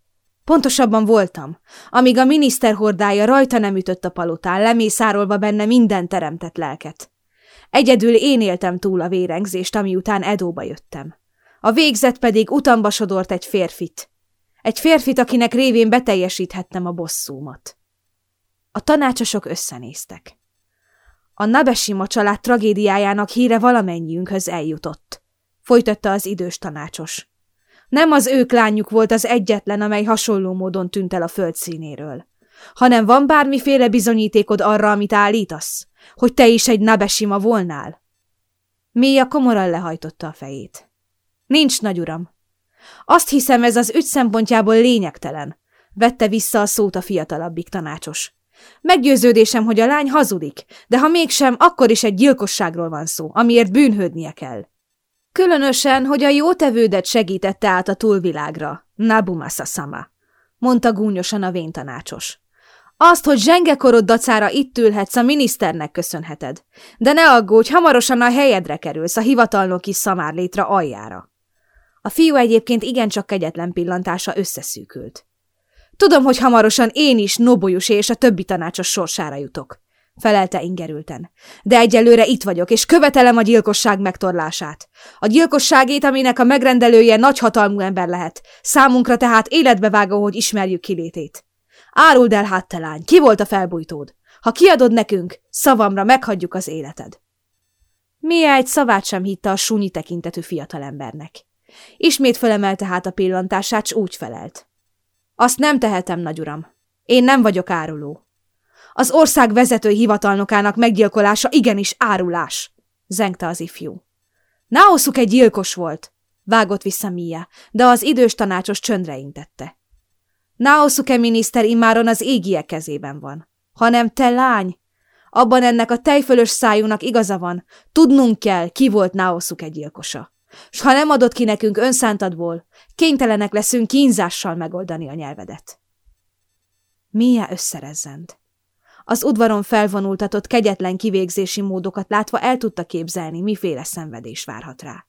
Pontosabban voltam, amíg a miniszter hordája rajta nem ütött a palotán, lemészárolva benne minden teremtett lelket. Egyedül én éltem túl a vérengzést, ami után Edóba jöttem. A végzet pedig utamba sodort egy férfit. Egy férfit, akinek révén beteljesíthettem a bosszúmat. A tanácsosok összenéztek. A Nabesima család tragédiájának híre valamennyiünkhöz eljutott, folytatta az idős tanácsos. Nem az ők lányuk volt az egyetlen, amely hasonló módon tűnt el a föld színéről, hanem van bármiféle bizonyítékod arra, amit állítasz, hogy te is egy Nabesima volnál? Mia komoran lehajtotta a fejét. Nincs, nagyuram. Azt hiszem, ez az ügy szempontjából lényegtelen, vette vissza a szót a fiatalabbik tanácsos. Meggyőződésem, hogy a lány hazudik, de ha mégsem, akkor is egy gyilkosságról van szó, amiért bűnhődnie kell. Különösen, hogy a jótevődet segítette át a túlvilágra, Nabumasa sama, mondta gúnyosan a véntanácsos. Azt, hogy zsengekorod dacára itt ülhetsz, a miniszternek köszönheted. De ne aggódj, hamarosan a helyedre kerülsz, a hivatalnoki szamárlétra aljára. A fiú egyébként igencsak kegyetlen pillantása összeszűkült. Tudom, hogy hamarosan én is Nobolyus és a többi tanácsos sorsára jutok, felelte ingerülten. De egyelőre itt vagyok, és követelem a gyilkosság megtorlását. A gyilkosságét, aminek a megrendelője nagyhatalmú ember lehet. Számunkra tehát életbevágó, hogy ismerjük kilétét. Áruld el hát, ki volt a felbújtód? Ha kiadod nekünk, szavamra meghagyjuk az életed. Mia egy szavát sem hitte a súnyi tekintetű fiatalembernek. Ismét felemelte hát a pillantását, s úgy felelt. Azt nem tehetem, nagyuram. Én nem vagyok áruló. Az ország vezető hivatalnokának meggyilkolása igenis árulás, zengte az ifjú. Naoszuk egy gyilkos volt, vágott vissza Mia, de az idős tanácsos csöndre intette. Naosuke miniszter immáron az égiek kezében van. Hanem te lány! Abban ennek a tejfölös szájúnak igaza van. Tudnunk kell, ki volt Naosuke gyilkosa. S ha nem adod ki nekünk önszántadból, kénytelenek leszünk kínzással megoldani a nyelvedet. Mia összerezzent. Az udvaron felvonultatott kegyetlen kivégzési módokat látva el tudta képzelni, miféle szenvedés várhat rá.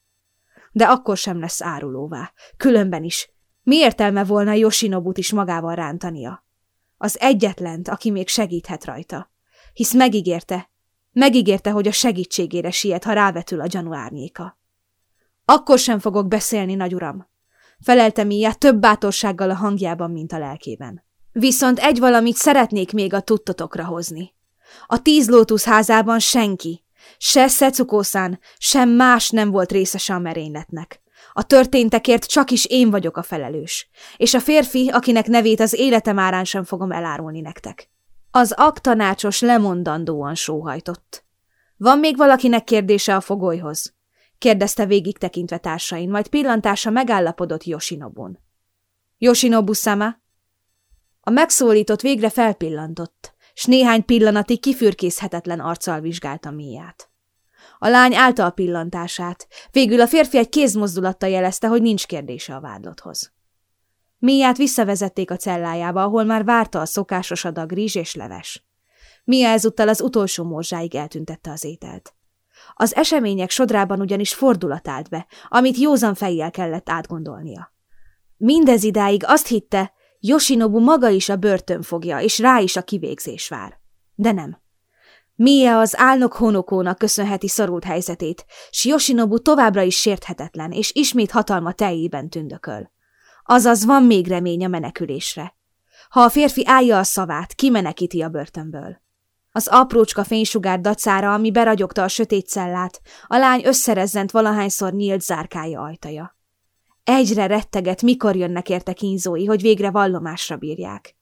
De akkor sem lesz árulóvá, különben is, mi értelme volna Yoshinobut is magával rántania? Az egyetlent, aki még segíthet rajta. Hisz megígérte, megígérte, hogy a segítségére siet, ha rávetül a gyanú árnyéka. Akkor sem fogok beszélni, nagyuram, felelte Mia több bátorsággal a hangjában, mint a lelkében. Viszont egy valamit szeretnék még a tudtotokra hozni. A tíz lótusz házában senki, se Szecukószán, sem más nem volt részese a merényletnek. A történtekért csak is én vagyok a felelős, és a férfi, akinek nevét az életem árán sem fogom elárulni nektek. Az aktanácsos lemondandóan sóhajtott. Van még valakinek kérdése a fogolyhoz? kérdezte végig tekintve társain, majd pillantása megállapodott Yoshinobun. Yoshinobu sama? A megszólított végre felpillantott, s néhány pillanatig kifürkészhetetlen arccal vizsgálta Miát. A lány állta a pillantását, végül a férfi egy kézmozdulattal jelezte, hogy nincs kérdése a vádlotthoz. Miát visszavezették a cellájába, ahol már várta a szokásos adag rizs és leves. Mia ezúttal az utolsó morzsáig eltüntette az ételt. Az események sodrában ugyanis fordulat állt be, amit józan fejjel kellett átgondolnia. Mindez idáig azt hitte, Yoshinobu maga is a börtön fogja, és rá is a kivégzés vár. De nem. Mie az álnok honokónak köszönheti szorult helyzetét, s Yoshinobu továbbra is sérthetetlen, és ismét hatalma teljében tündököl. Azaz van még remény a menekülésre. Ha a férfi állja a szavát, kimenekíti a börtönből. Az aprócska fénysugár dacára, ami beragyogta a sötét cellát, a lány összerezzent valahányszor nyílt zárkája ajtaja. Egyre retteget, mikor jönnek érte kínzói, hogy végre vallomásra bírják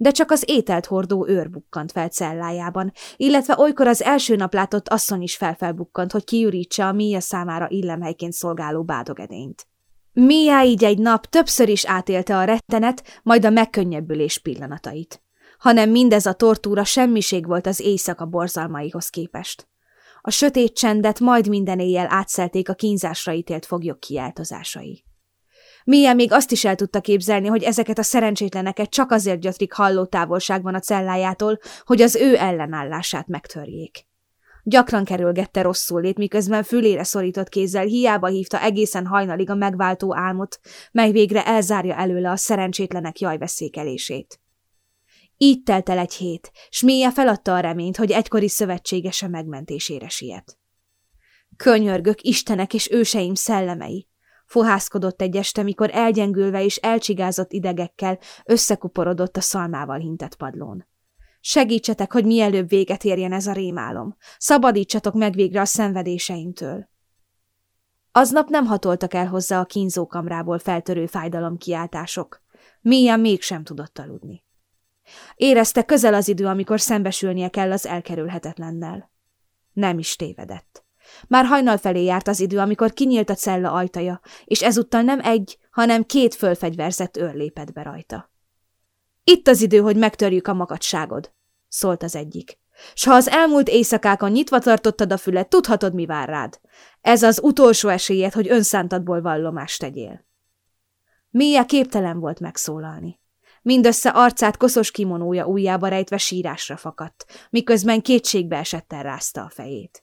de csak az ételt hordó őr bukkant fel cellájában, illetve olykor az első nap látott asszony is felfelbukkant, hogy kiürítse a Mia számára illemhelyként szolgáló bádogedényt. Mia így egy nap többször is átélte a rettenet, majd a megkönnyebbülés pillanatait. Hanem mindez a tortúra semmiség volt az éjszaka borzalmaihoz képest. A sötét csendet majd minden éjjel átszelték a kínzásra ítélt foglyok kiáltozásai. Mia még azt is el tudta képzelni, hogy ezeket a szerencsétleneket csak azért gyötrik halló távolságban a cellájától, hogy az ő ellenállását megtörjék. Gyakran kerülgette rosszul lét, miközben fülére szorított kézzel hiába hívta egészen hajnalig a megváltó álmot, mely végre elzárja előle a szerencsétlenek jajveszékelését. Így telt el egy hét, s Mia feladta a reményt, hogy egykori szövetségese megmentésére siet. Könyörgök, Istenek és őseim szellemei, Fohászkodott egy este, mikor elgyengülve és elcsigázott idegekkel összekuporodott a szalmával hintett padlón. Segítsetek, hogy mielőbb véget érjen ez a rémálom. Szabadítsatok meg végre a szenvedéseimtől. Aznap nem hatoltak el hozzá a kínzókamrából feltörő fájdalomkiáltások. Mélyen mégsem tudott aludni. Érezte közel az idő, amikor szembesülnie kell az elkerülhetetlennel. Nem is tévedett. Már hajnal felé járt az idő, amikor kinyílt a cella ajtaja, és ezúttal nem egy, hanem két fölfegyverzett őr lépett be rajta. Itt az idő, hogy megtörjük a magadságod, szólt az egyik. S ha az elmúlt éjszakákon nyitva tartottad a fület, tudhatod, mi vár rád. Ez az utolsó esélyed, hogy önszántadból vallomást tegyél. Mia képtelen volt megszólalni. Mindössze arcát koszos kimonója ujjába rejtve sírásra fakadt, miközben kétségbe esetten rázta a fejét.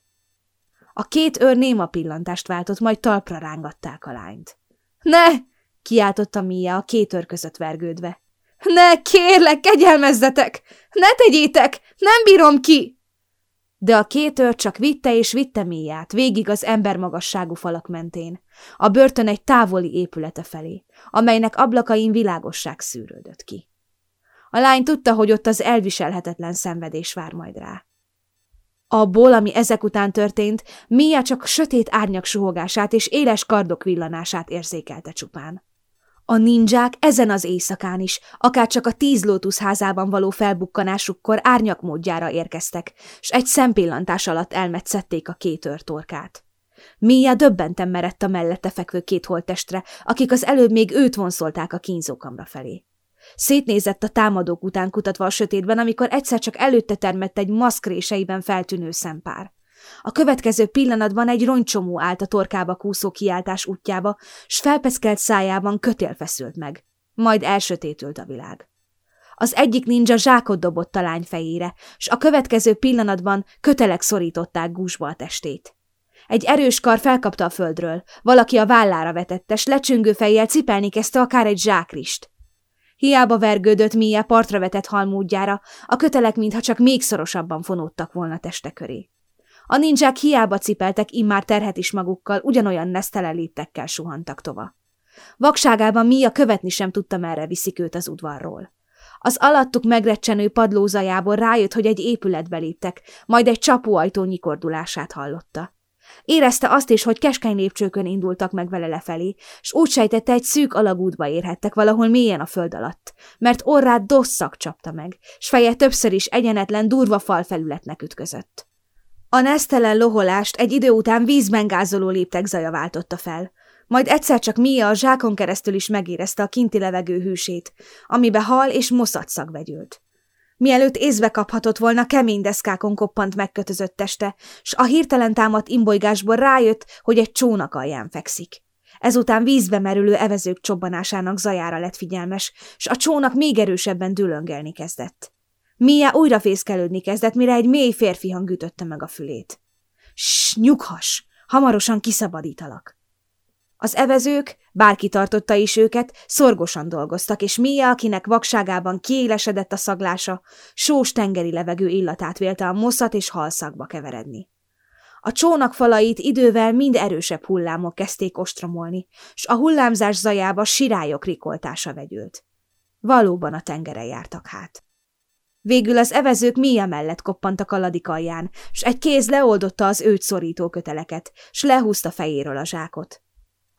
A két őr néma pillantást váltott, majd talpra rángatták a lányt. – Ne! – kiáltotta Mia a két őr között vergődve. – Ne, kérlek, kegyelmezzetek! Ne tegyétek! Nem bírom ki! De a két őr csak vitte és vitte Miát, végig az embermagasságú falak mentén, a börtön egy távoli épülete felé, amelynek ablakain világosság szűrődött ki. A lány tudta, hogy ott az elviselhetetlen szenvedés vár majd rá. Abból, ami ezek után történt, Mia csak sötét árnyak suhogását és éles kardok villanását érzékelte csupán. A ninják ezen az éjszakán is, akár csak a tíz lótusz házában való felbukkanásukkor árnyak módjára érkeztek, s egy szempillantás alatt elmetszették a két őrtorkát. Mia döbbenten merett a mellette fekvő két holttestre, akik az előbb még őt vonszolták a kínzókamra felé. Szétnézett a támadók után kutatva a sötétben, amikor egyszer csak előtte termett egy maszkréseiben feltűnő szempár. A következő pillanatban egy roncsomó állt a torkába kúszó kiáltás útjába, s felpeszkelt szájában kötél feszült meg. Majd elsötétült a világ. Az egyik ninja zsákot dobott a lány fejére, s a következő pillanatban kötelek szorították gúzsba a testét. Egy erős kar felkapta a földről, valaki a vállára vetette, s lecsüngő fejjel cipelni kezdte akár egy zsákrist. Hiába vergődött Mia partra vetett halmúdjára, a kötelek mintha csak még szorosabban fonódtak volna teste köré. A ninják hiába cipeltek immár terhet is magukkal, ugyanolyan nesztelen léptekkel suhantak tova. Vakságában Mia követni sem tudta, merre viszik őt az udvarról. Az alattuk megrecsenő padlózajából rájött, hogy egy épületbe léptek, majd egy csapóajtó nyikordulását hallotta. Érezte azt is, hogy keskeny lépcsőkön indultak meg vele lefelé, s úgy sejtette, egy szűk alagútba érhettek valahol mélyen a föld alatt, mert orrát dosszak csapta meg, s feje többször is egyenetlen, durva falfelületnek ütközött. A nesztelen loholást egy idő után vízben gázoló léptek zaja váltotta fel. Majd egyszer csak Mia a zsákon keresztül is megérezte a kinti levegő hűsét, amibe hal és moszatszag vegyült. Mielőtt észbe kaphatott volna, kemény deszkákon koppant megkötözött teste, s a hirtelen támadt imbolygásból rájött, hogy egy csónak alján fekszik. Ezután vízbe merülő evezők csobbanásának zajára lett figyelmes, s a csónak még erősebben dülöngelni kezdett. Mia újra fészkelődni kezdett, mire egy mély férfi hang ütötte meg a fülét. Ss, nyughass! Hamarosan kiszabadítalak! Az evezők, bárki tartotta is őket, szorgosan dolgoztak, és Mia, akinek vakságában kiélesedett a szaglása, sós tengeri levegő illatát vélte a moszat és halszakba keveredni. A csónak falait idővel mind erősebb hullámok kezdték ostromolni, s a hullámzás zajába sirályok rikoltása vegyült. Valóban a tengeren jártak hát. Végül az evezők Mia mellett koppantak a ladik alján, s egy kéz leoldotta az őt szorító köteleket, s lehúzta fejéről a zsákot.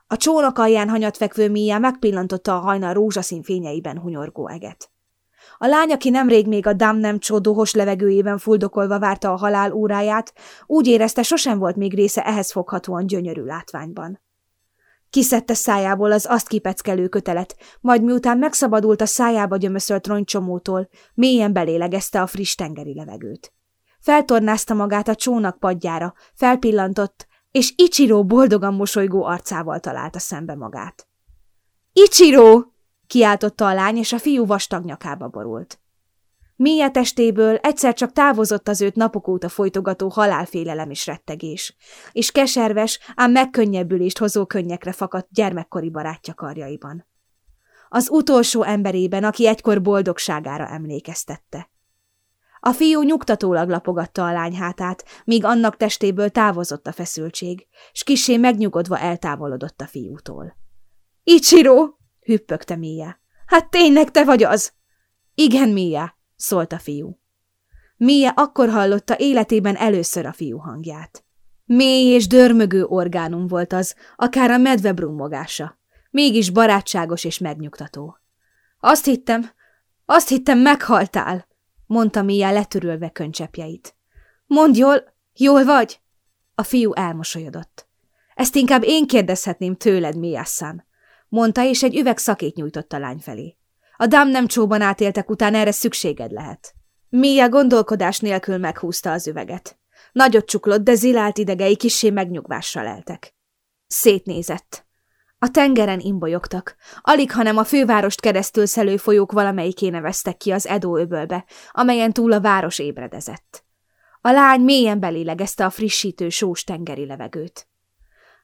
A csónak alján hanyat fekvő Mia megpillantotta a hajnal rózsaszín fényeiben hunyorgó eget. A lány, aki nemrég még a dám nem csódóhos levegőjében fuldokolva várta a halál óráját, úgy érezte, sosem volt még része ehhez foghatóan gyönyörű látványban. Kiszedte szájából az azt kipeckelő kötelet, majd miután megszabadult a szájába gyömöszölt rongycsomótól, mélyen belélegezte a friss tengeri levegőt. Feltornázta magát a csónak padjára, felpillantott, és Ichiro boldogan mosolygó arcával találta szembe magát. – Ichiro! – kiáltotta a lány, és a fiú vastag nyakába borult. Mia testéből egyszer csak távozott az őt napok óta folytogató halálfélelem és rettegés, és keserves, ám megkönnyebbülést hozó könnyekre fakadt gyermekkori barátja karjaiban. Az utolsó emberében, aki egykor boldogságára emlékeztette. A fiú nyugtatólag lapogatta a lány hátát, míg annak testéből távozott a feszültség, s kisé megnyugodva eltávolodott a fiútól. – Ichiro! – hüppögte Mia. – Hát tényleg te vagy az? – Igen, Mia – szólt a fiú. Mia akkor hallotta életében először a fiú hangját. Mély és dörmögő orgánum volt az, akár a medve brummogása. Mégis barátságos és megnyugtató. Azt hittem, azt hittem meghaltál, mondta Mia letörölve könycsepjeit. Mondd jól, jól vagy? A fiú elmosolyodott. Ezt inkább én kérdezhetném tőled, Miassan, mondta, és egy üveg szakét nyújtott a lány felé. A dám nem csóban átéltek után erre szükséged lehet. Mia gondolkodás nélkül meghúzta az üveget. Nagyot csuklott, de zilált idegei kissé megnyugvásra leltek. Szétnézett. A tengeren imbolyogtak, alig hanem a fővárost keresztül szelő folyók valamelyikéne vesztek ki az Edo öbölbe, amelyen túl a város ébredezett. A lány mélyen belélegezte a frissítő sós tengeri levegőt.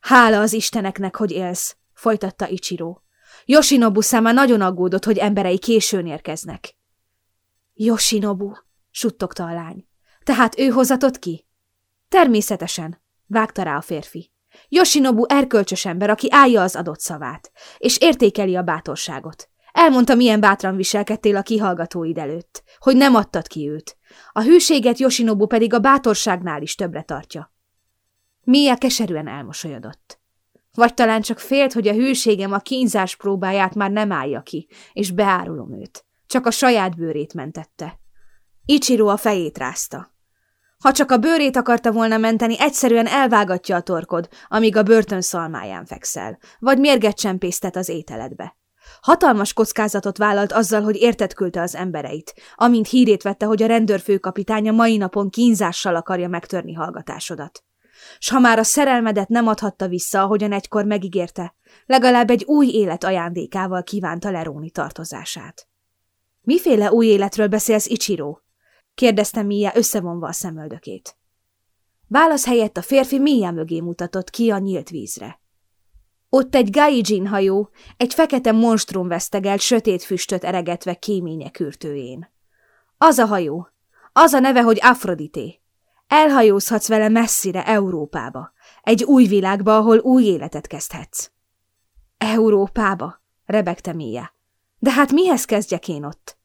Hála az isteneknek, hogy élsz, folytatta Ichiro. Yoshinobu száma nagyon aggódott, hogy emberei későn érkeznek. Yoshinobu, suttogta a lány. Tehát ő hozatott ki? Természetesen, vágta rá a férfi. Yoshinobu erkölcsös ember, aki állja az adott szavát, és értékeli a bátorságot. Elmondta, milyen bátran viselkedtél a kihallgatóid előtt, hogy nem adtad ki őt. A hűséget Yoshinobu pedig a bátorságnál is többre tartja. Mia keserűen elmosolyodott. Vagy talán csak félt, hogy a hűségem a kínzás próbáját már nem állja ki, és beárulom őt. Csak a saját bőrét mentette. Ichiro a fejét rázta. Ha csak a bőrét akarta volna menteni, egyszerűen elvágatja a torkod, amíg a börtön szalmáján fekszel, vagy mérget csempésztet az ételedbe. Hatalmas kockázatot vállalt azzal, hogy értet küldte az embereit, amint hírét vette, hogy a rendőrfőkapitánya mai napon kínzással akarja megtörni hallgatásodat. S ha már a szerelmedet nem adhatta vissza, ahogyan egykor megígérte, legalább egy új élet ajándékával kívánta leróni tartozását. Miféle új életről beszélsz, Ichiro? Kérdezte Mia összevonva a szemöldökét. Válasz helyett a férfi Mia mögé mutatott ki a nyílt vízre. Ott egy gaijin hajó, egy fekete monstrum vesztegelt sötét füstöt eregetve kéménye kürtőjén. Az a hajó. Az a neve, hogy Afrodité. Elhajózhatsz vele messzire Európába. Egy új világba, ahol új életet kezdhetsz. Európába, rebegte Mia. De hát mihez kezdjek én ott?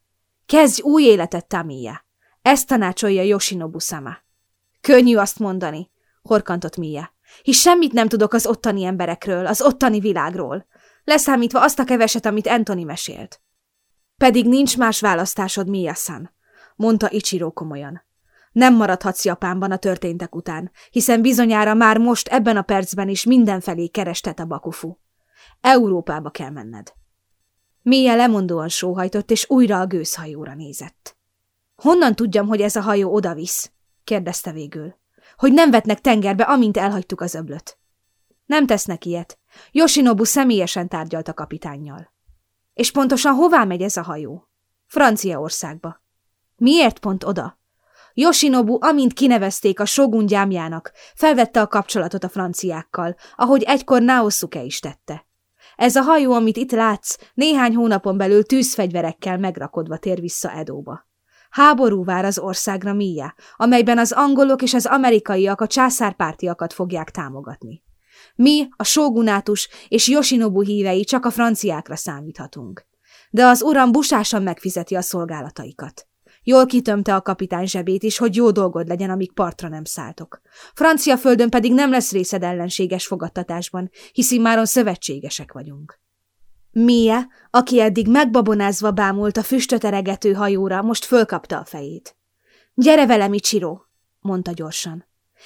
Kezdj új életet, Tamia. Ezt tanácsolja Yoshinobu sama. Könnyű azt mondani, horkantott Mia, hisz semmit nem tudok az ottani emberekről, az ottani világról, leszámítva azt a keveset, amit Anthony mesélt. Pedig nincs más választásod, Mia-san, mondta Ichiro komolyan. Nem maradhatsz Japánban a történtek után, hiszen bizonyára már most ebben a percben is mindenfelé kerestet a bakufu. Európába kell menned. Mia lemondóan sóhajtott, és újra a gőzhajóra nézett. Honnan tudjam, hogy ez a hajó odavisz? kérdezte végül. Hogy nem vetnek tengerbe, amint elhagytuk az öblöt. Nem tesznek ilyet. Yoshinobu személyesen tárgyalt a kapitánnyal. És pontosan hová megy ez a hajó? Franciaországba. Miért pont oda? Yoshinobu, amint kinevezték a Shogun gyámjának, felvette a kapcsolatot a franciákkal, ahogy egykor Naosuke is tette. Ez a hajó, amit itt látsz, néhány hónapon belül tűzfegyverekkel megrakodva tér vissza Edóba. Háború vár az országra Mia, amelyben az angolok és az amerikaiak a császárpártiakat fogják támogatni. Mi, a sógunátus és Yoshinobu hívei csak a franciákra számíthatunk. De az uram busásan megfizeti a szolgálataikat. Jól kitömte a kapitány zsebét is, hogy jó dolgod legyen, amíg partra nem szálltok. Francia földön pedig nem lesz részed ellenséges fogadtatásban, hiszen máron szövetségesek vagyunk. Mie, aki eddig megbabonázva bámult a füstöt hajóra, most fölkapta a fejét. Gyere velem, Ichiro, mondta gyorsan.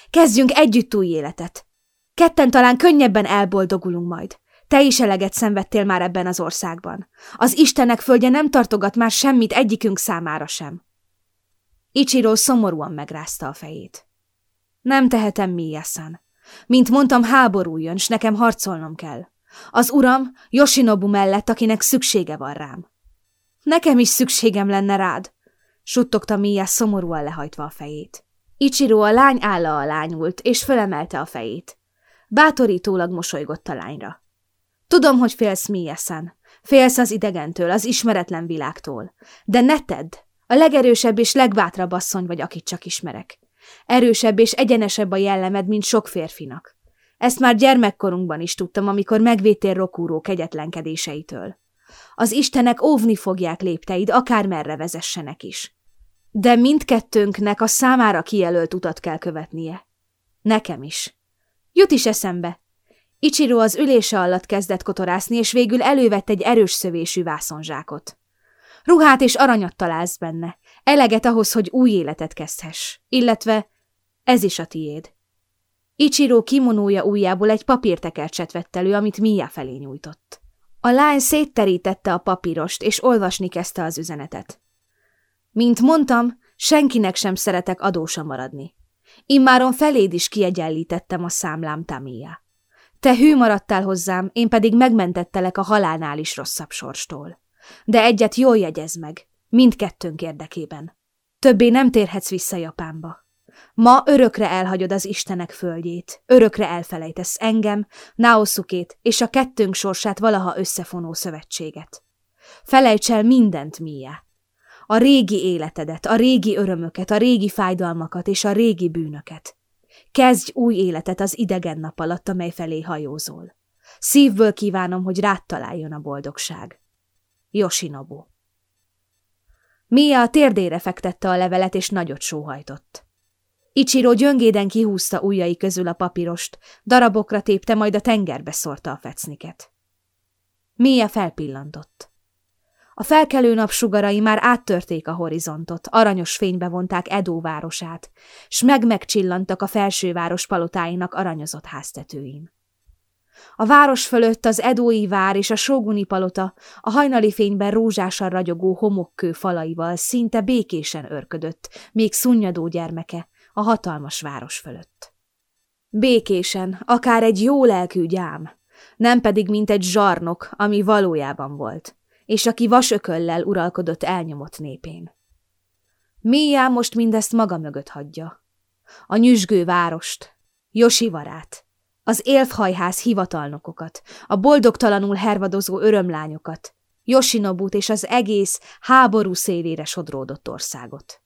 Kezdjünk együtt új életet. Ketten talán könnyebben elboldogulunk majd. Te is eleget szenvedtél már ebben az országban. Az Istenek földje nem tartogat már semmit egyikünk számára sem. Ichiro szomorúan megrázta a fejét. Nem tehetem, Mia-san. Mint mondtam, háború jön, s nekem harcolnom kell. Az uram Yoshinobu mellett, akinek szüksége van rám. Nekem is szükségem lenne rád, suttogta Mia szomorúan lehajtva a fejét. Ichiro a lány álla alá nyúlt, és fölemelte a fejét. Bátorítólag mosolygott a lányra. Tudom, hogy félsz Mia-san. Félsz az idegentől, az ismeretlen világtól. De ne tedd! A legerősebb és legbátrabb asszony vagy, akit csak ismerek. Erősebb és egyenesebb a jellemed, mint sok férfinak. Ezt már gyermekkorunkban is tudtam, amikor megvédtél Rokúró kegyetlenkedéseitől. Az istenek óvni fogják lépteid, akármerre vezessenek is. De mindkettőnknek a számára kijelölt utat kell követnie. Nekem is. Jut is eszembe. Ichiro az ülése alatt kezdett kotorászni, és végül elővett egy erős szövésű vászonzsákot. Ruhát és aranyat találsz benne, eleget ahhoz, hogy új életet kezdhess, illetve ez is a tiéd. Ichiro kimonója ujjából egy papírtekercset vett elő, amit Mia felé nyújtott. A lány szétterítette a papírost, és olvasni kezdte az üzenetet. Mint mondtam, senkinek sem szeretek adósa maradni. Immáron feléd is kiegyenlítettem a számlám, Tamia. Te hű maradtál hozzám, én pedig megmentettelek a halálnál is rosszabb sorstól. De egyet jól jegyez meg, mindkettőnk érdekében. Többé nem térhetsz vissza Japánba. Ma örökre elhagyod az Istenek földjét, örökre elfelejtesz engem, Naosukét és a kettőnk sorsát valaha összefonó szövetséget. Felejts el mindent, Mia. A régi életedet, a régi örömöket, a régi fájdalmakat és a régi bűnöket. Kezdj új életet az idegen nap alatt, amely felé hajózol. Szívből kívánom, hogy rád találjon a boldogság. Yoshinobu Mia a térdére fektette a levelet, és nagyot sóhajtott. Ichiro gyöngéden kihúzta ujjai közül a papírost, darabokra tépte, majd a tengerbe szórta a fecniket. Mia felpillantott. A felkelő napsugarai már áttörték a horizontot, aranyos fénybe vonták Edó városát, s meg-megcsillantak a felsőváros palotáinak aranyozott háztetőin. A város fölött az Edói vár és a Sóguni palota a hajnali fényben rózsásan ragyogó homokkő falaival szinte békésen örködött, még szunnyadó gyermeke a hatalmas város fölött. Békésen, akár egy jó lelkű gyám, nem pedig mint egy zsarnok, ami valójában volt, és aki vasököllel uralkodott elnyomott népén. Mia most mindezt maga mögött hagyja. A nyüzsgő várost, Josivarát, az élfhajház hivatalnokokat, a boldogtalanul hervadozó örömlányokat, Joshinobut és az egész háború szélére sodródott országot.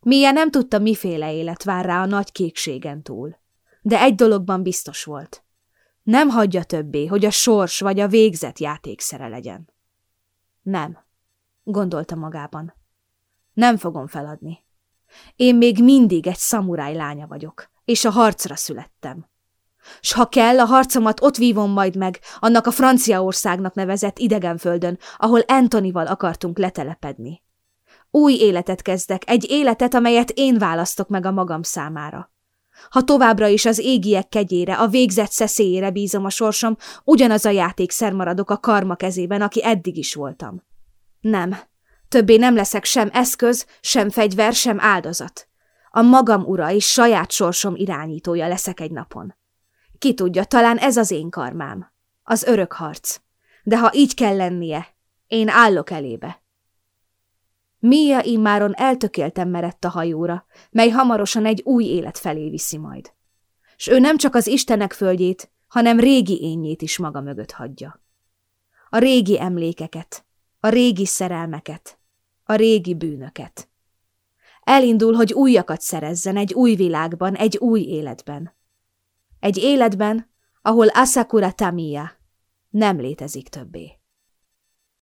Mia nem tudta, miféle élet vár rá a nagy kékségen túl. De egy dologban biztos volt. Nem hagyja többé, hogy a sors vagy a végzet játékszere legyen. Nem, gondolta magában. Nem fogom feladni. Én még mindig egy szamuráj lánya vagyok, és a harcra születtem. S ha kell, a harcomat ott vívom majd meg, annak a Franciaországnak nevezett idegenföldön, ahol Antonival akartunk letelepedni. Új életet kezdek, egy életet, amelyet én választok meg a magam számára. Ha továbbra is az égiek kegyére, a végzett szeszélyére bízom a sorsom, ugyanaz a játékszer maradok a karma kezében, aki eddig is voltam. Nem, többé nem leszek sem eszköz, sem fegyver, sem áldozat. A magam ura és saját sorsom irányítója leszek egy napon. Ki tudja, talán ez az én karmám. Az örök harc. De ha így kell lennie, én állok elébe. Mia immáron eltökéltem merett a hajóra, mely hamarosan egy új élet felé viszi majd. S ő nem csak az Istenek földjét, hanem régi énjét is maga mögött hagyja. A régi emlékeket, a régi szerelmeket, a régi bűnöket. Elindul, hogy újakat szerezzen egy új világban, egy új életben. Egy életben, ahol Asakura Tamiya nem létezik többé.